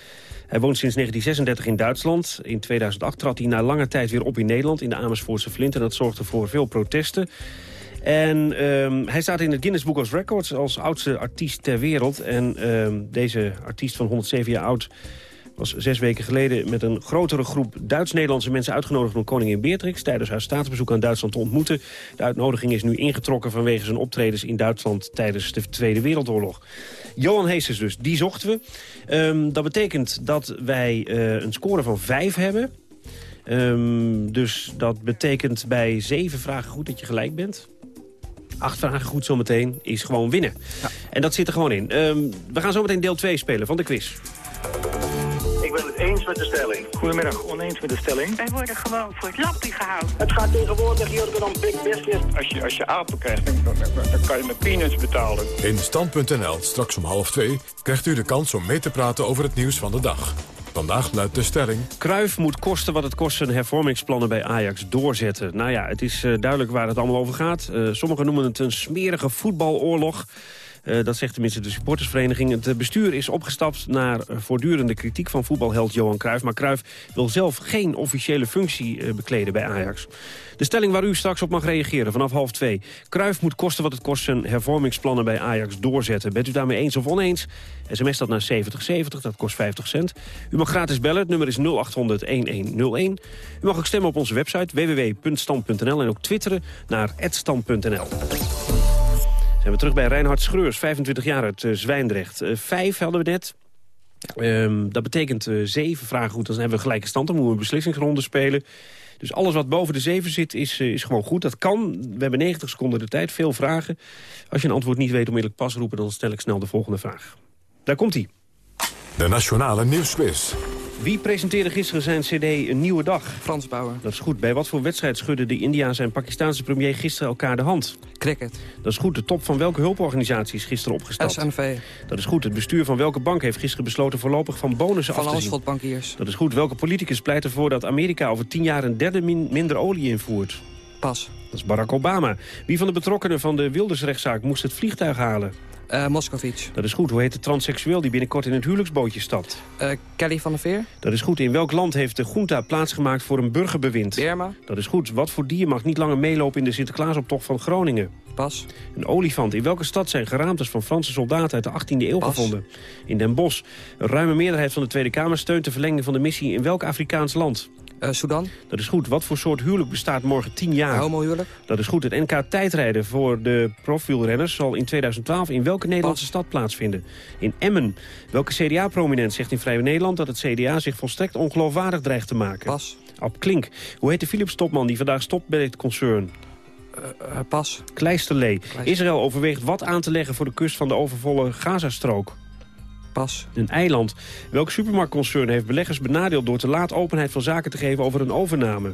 Hij woont sinds 1936 in Duitsland. In 2008 trad hij na lange tijd weer op in Nederland... in de Amersfoortse Flint en dat zorgde voor veel protesten. En um, hij staat in het Guinness Book of Records als oudste artiest ter wereld. En um, deze artiest van 107 jaar oud was zes weken geleden met een grotere groep Duits-Nederlandse mensen uitgenodigd om koningin Beatrix tijdens haar staatsbezoek aan Duitsland te ontmoeten. De uitnodiging is nu ingetrokken vanwege zijn optredens in Duitsland tijdens de Tweede Wereldoorlog. Johan Heesters dus, die zochten we. Um, dat betekent dat wij uh, een score van vijf hebben. Um, dus dat betekent bij zeven vragen goed dat je gelijk bent. Acht vragen goed zometeen is gewoon winnen. Ja. En dat zit er gewoon in. Um, we gaan zometeen deel 2 spelen van de quiz. Ik ben het eens met de stelling. Goedemiddag, oneens met de stelling. Wij worden gewoon voor het lappie gehouden. Het gaat tegenwoordig hier dan big business. Als je, als je apen krijgt, dan, dan, dan kan je met peanuts betalen. In Stand.nl, straks om half twee, krijgt u de kans om mee te praten over het nieuws van de dag. Vandaag luidt de stelling... Kruif moet kosten wat het kost zijn hervormingsplannen bij Ajax doorzetten. Nou ja, het is uh, duidelijk waar het allemaal over gaat. Uh, sommigen noemen het een smerige voetbaloorlog. Uh, dat zegt tenminste de supportersvereniging. Het bestuur is opgestapt naar voortdurende kritiek van voetbalheld Johan Cruijff. Maar Cruijff wil zelf geen officiële functie uh, bekleden bij Ajax. De stelling waar u straks op mag reageren vanaf half twee. Cruijff moet kosten wat het kost zijn hervormingsplannen bij Ajax doorzetten. Bent u daarmee eens of oneens? SMS dat naar 7070, dat kost 50 cent. U mag gratis bellen, het nummer is 0800-1101. U mag ook stemmen op onze website www.stand.nl en ook twitteren naar @stand.nl zijn we terug bij Reinhard Schreurs, 25 jaar uit uh, Zwijndrecht. Uh, vijf hadden we net. Um, dat betekent uh, zeven vragen goed. Dan hebben we gelijke stand. Dan moeten we een beslissingsronde spelen. Dus alles wat boven de zeven zit is, is gewoon goed. Dat kan. We hebben 90 seconden de tijd. Veel vragen. Als je een antwoord niet weet, onmiddellijk pas roepen. Dan stel ik snel de volgende vraag. Daar komt hij. De Nationale Nieuwsquiz. Wie presenteerde gisteren zijn cd Een Nieuwe Dag? Frans Bauer. Dat is goed. Bij wat voor wedstrijd schudden de Indiaanse en Pakistanse premier gisteren elkaar de hand? Cricket. Dat is goed. De top van welke hulporganisatie is gisteren opgestapt? SNV. Dat is goed. Het bestuur van welke bank heeft gisteren besloten voorlopig van bonussen van af te zien? Van bankiers. Dat is goed. Welke politicus pleit ervoor dat Amerika over tien jaar een derde min minder olie invoert? Pas. Dat is Barack Obama. Wie van de betrokkenen van de Wildersrechtszaak moest het vliegtuig halen? Uh. Dat is goed. Hoe heet de transseksueel die binnenkort in het huwelijksbootje stapt? Uh, Kelly van der Veer. Dat is goed. In welk land heeft de junta plaatsgemaakt voor een burgerbewind? Burma. Dat is goed. Wat voor dier mag niet langer meelopen in de Sinterklaasoptocht van Groningen? Pas. Een olifant. In welke stad zijn geraamtes van Franse soldaten uit de 18e eeuw Pas. gevonden? In Den Bosch. Een ruime meerderheid van de Tweede Kamer steunt de verlenging van de missie in welk Afrikaans land? Uh, Sudan. Dat is goed. Wat voor soort huwelijk bestaat morgen 10 jaar? Homohuwelijk. Dat is goed. Het NK tijdrijden voor de profielrenners zal in 2012 in welke Nederlandse stad plaatsvinden? In Emmen. Welke CDA-prominent zegt in Vrij Nederland dat het CDA zich volstrekt ongeloofwaardig dreigt te maken? Pas. Ab Klink. Hoe heet de Philips-topman die vandaag stopt bij dit concern? Uh, pas. Kleisterlee. Israël overweegt wat aan te leggen voor de kust van de overvolle Gazastrook. Pas. Een eiland. Welk supermarktconcern heeft beleggers benadeeld... door te laat openheid van zaken te geven over een overname?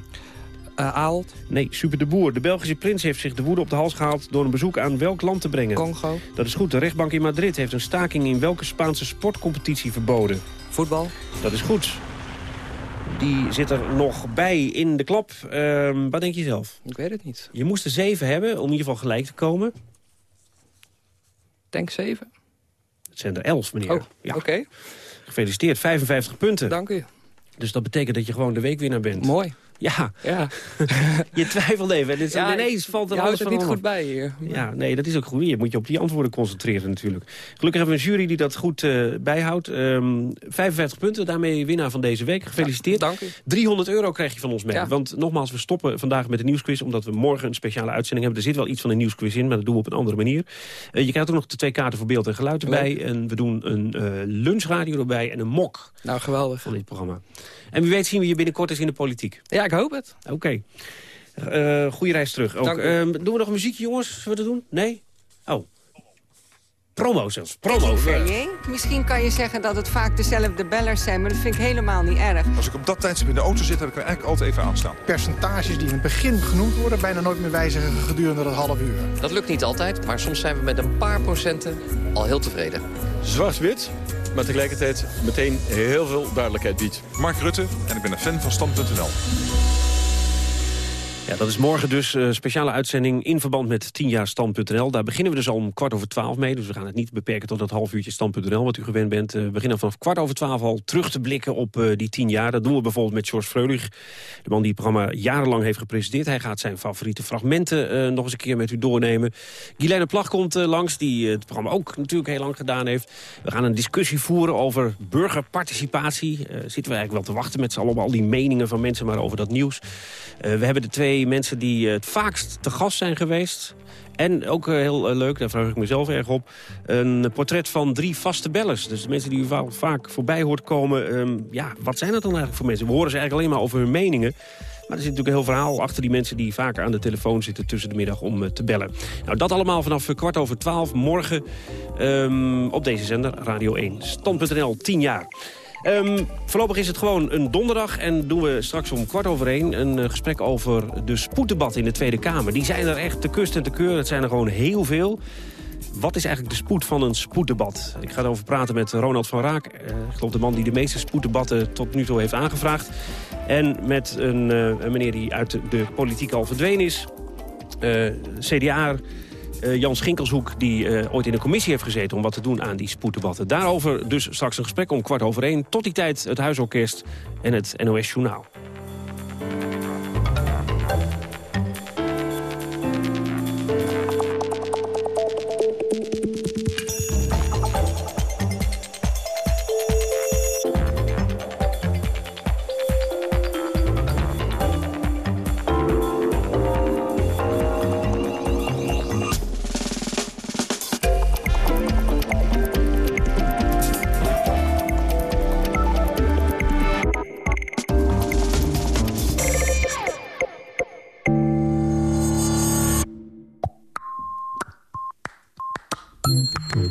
Uh, Aalt? Nee, Super de Boer. De Belgische prins heeft zich de woede op de hals gehaald... door een bezoek aan welk land te brengen? Congo. Dat is goed. De rechtbank in Madrid heeft een staking... in welke Spaanse sportcompetitie verboden? Voetbal. Dat is goed. Die zit er nog bij in de klap. Uh, wat denk je zelf? Ik weet het niet. Je moest er zeven hebben om in ieder geval gelijk te komen. Denk zeven. Het zijn er elf, meneer. Oh, ja. oké. Gefeliciteerd, 55 punten. Dank u. Dus dat betekent dat je gewoon de weekwinnaar bent. Mooi. Ja, ja. je twijfelt even. Dit ja, ineens valt er je alles houdt er niet goed bij hier. Ja, nee, dat is ook goed. Je moet je op die antwoorden concentreren natuurlijk. Gelukkig hebben we een jury die dat goed uh, bijhoudt. Um, 55 punten, daarmee winnaar van deze week. Gefeliciteerd. Ja, dank u. 300 euro krijg je van ons mee. Ja. Want nogmaals, we stoppen vandaag met de nieuwsquiz... omdat we morgen een speciale uitzending hebben. Er zit wel iets van een nieuwsquiz in, maar dat doen we op een andere manier. Uh, je krijgt ook nog de twee kaarten voor beeld en geluid erbij. En we doen een uh, lunchradio erbij en een mok. Nou, geweldig. Van dit programma. En wie weet zien we je binnenkort eens in de politiek. Ja, ik hoop het. Oké. Okay. Uh, goede reis terug. Ook, uh, doen we nog een muziekje, jongens? Zullen we dat doen? Nee? Oh. Promo zelfs. Promo. Misschien kan je zeggen dat het vaak dezelfde bellers zijn, maar dat vind ik helemaal niet erg. Als ik op dat tijdstip in de auto zit, heb ik er eigenlijk altijd even aanstaan. Percentages die in het begin genoemd worden, bijna nooit meer wijzigen gedurende dat half uur. Dat lukt niet altijd, maar soms zijn we met een paar procenten al heel tevreden. Zwart-wit, maar tegelijkertijd meteen heel veel duidelijkheid biedt. Mark Rutte en ik ben een fan van Stand.nl. Ja, dat is morgen dus een uh, speciale uitzending in verband met 10 jaar stand.nl. Daar beginnen we dus al om kwart over twaalf mee. Dus we gaan het niet beperken tot dat half uurtje stand.nl wat u gewend bent. Uh, we beginnen vanaf kwart over twaalf al terug te blikken op uh, die 10 jaar. Dat doen we bijvoorbeeld met George Freulich. De man die het programma jarenlang heeft gepresenteerd. Hij gaat zijn favoriete fragmenten nog eens een keer met u doornemen. Guilaine Plag komt langs, die het programma ook natuurlijk heel lang gedaan heeft. We gaan een discussie voeren over burgerparticipatie. zitten we eigenlijk wel te wachten met z'n allen op al die meningen van mensen maar over dat nieuws. we hebben de twee mensen die het vaakst te gast zijn geweest. En ook uh, heel uh, leuk, daar vraag ik mezelf erg op... een portret van drie vaste bellers. Dus de mensen die u vaak voorbij hoort komen... Um, ja, wat zijn dat dan eigenlijk voor mensen? We horen ze eigenlijk alleen maar over hun meningen. Maar er zit natuurlijk een heel verhaal achter die mensen... die vaker aan de telefoon zitten tussen de middag om te bellen. Nou, dat allemaal vanaf kwart over twaalf morgen um, op deze zender, Radio 1. Stand.nl, 10 jaar. Um, voorlopig is het gewoon een donderdag en doen we straks om kwart over één... een uh, gesprek over de spoeddebat in de Tweede Kamer. Die zijn er echt te kust en te keur, het zijn er gewoon heel veel. Wat is eigenlijk de spoed van een spoeddebat? Ik ga erover praten met Ronald van Raak. Uh, ik geloof de man die de meeste spoeddebatten tot nu toe heeft aangevraagd. En met een, uh, een meneer die uit de, de politiek al verdwenen is. CDA... Uh, Jan Schinkelshoek, die uh, ooit in de commissie heeft gezeten... om wat te doen aan die spoeddebatten. Daarover dus straks een gesprek om kwart over één. Tot die tijd het Huisorkest en het NOS Journaal.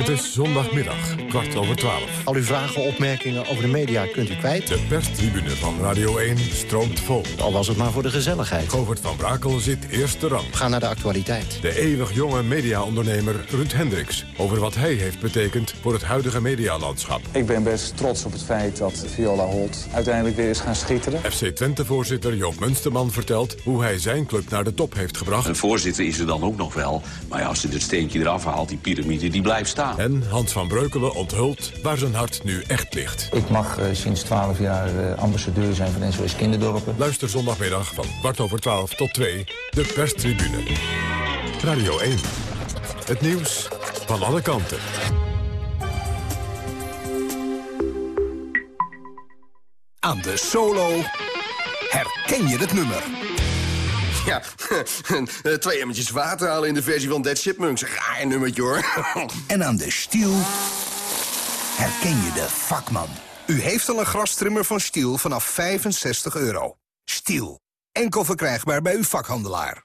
Het is zondagmiddag, kwart over twaalf. Al uw vragen, opmerkingen over de media kunt u kwijt. De perstribune van Radio 1 stroomt vol. Al was het maar voor de gezelligheid. Govert van Brakel zit eerste rang. Ga naar de actualiteit. De eeuwig jonge mediaondernemer Ruud Hendricks... over wat hij heeft betekend voor het huidige medialandschap. Ik ben best trots op het feit dat Viola Holt uiteindelijk weer is gaan schitteren. FC Twente-voorzitter Joop Munsterman vertelt... hoe hij zijn club naar de top heeft gebracht. Een voorzitter is er dan ook nog wel. Maar ja, als hij het steentje eraf haalt, die piramide, die blijft staan. En Hans van Breukelen onthult waar zijn hart nu echt ligt. Ik mag uh, sinds 12 jaar uh, ambassadeur zijn van SOS Kinderdorpen. Luister zondagmiddag van kwart over 12 tot 2, de perstribune. Radio 1. Het nieuws van alle kanten. Aan de solo herken je het nummer. Ja, twee emmertjes water halen in de versie van Dead Chipmunks. Raar nummertje hoor. En aan de stiel herken je de vakman. U heeft al een grastrimmer van Stiel vanaf 65 euro. Stiel. Enkel verkrijgbaar bij uw vakhandelaar.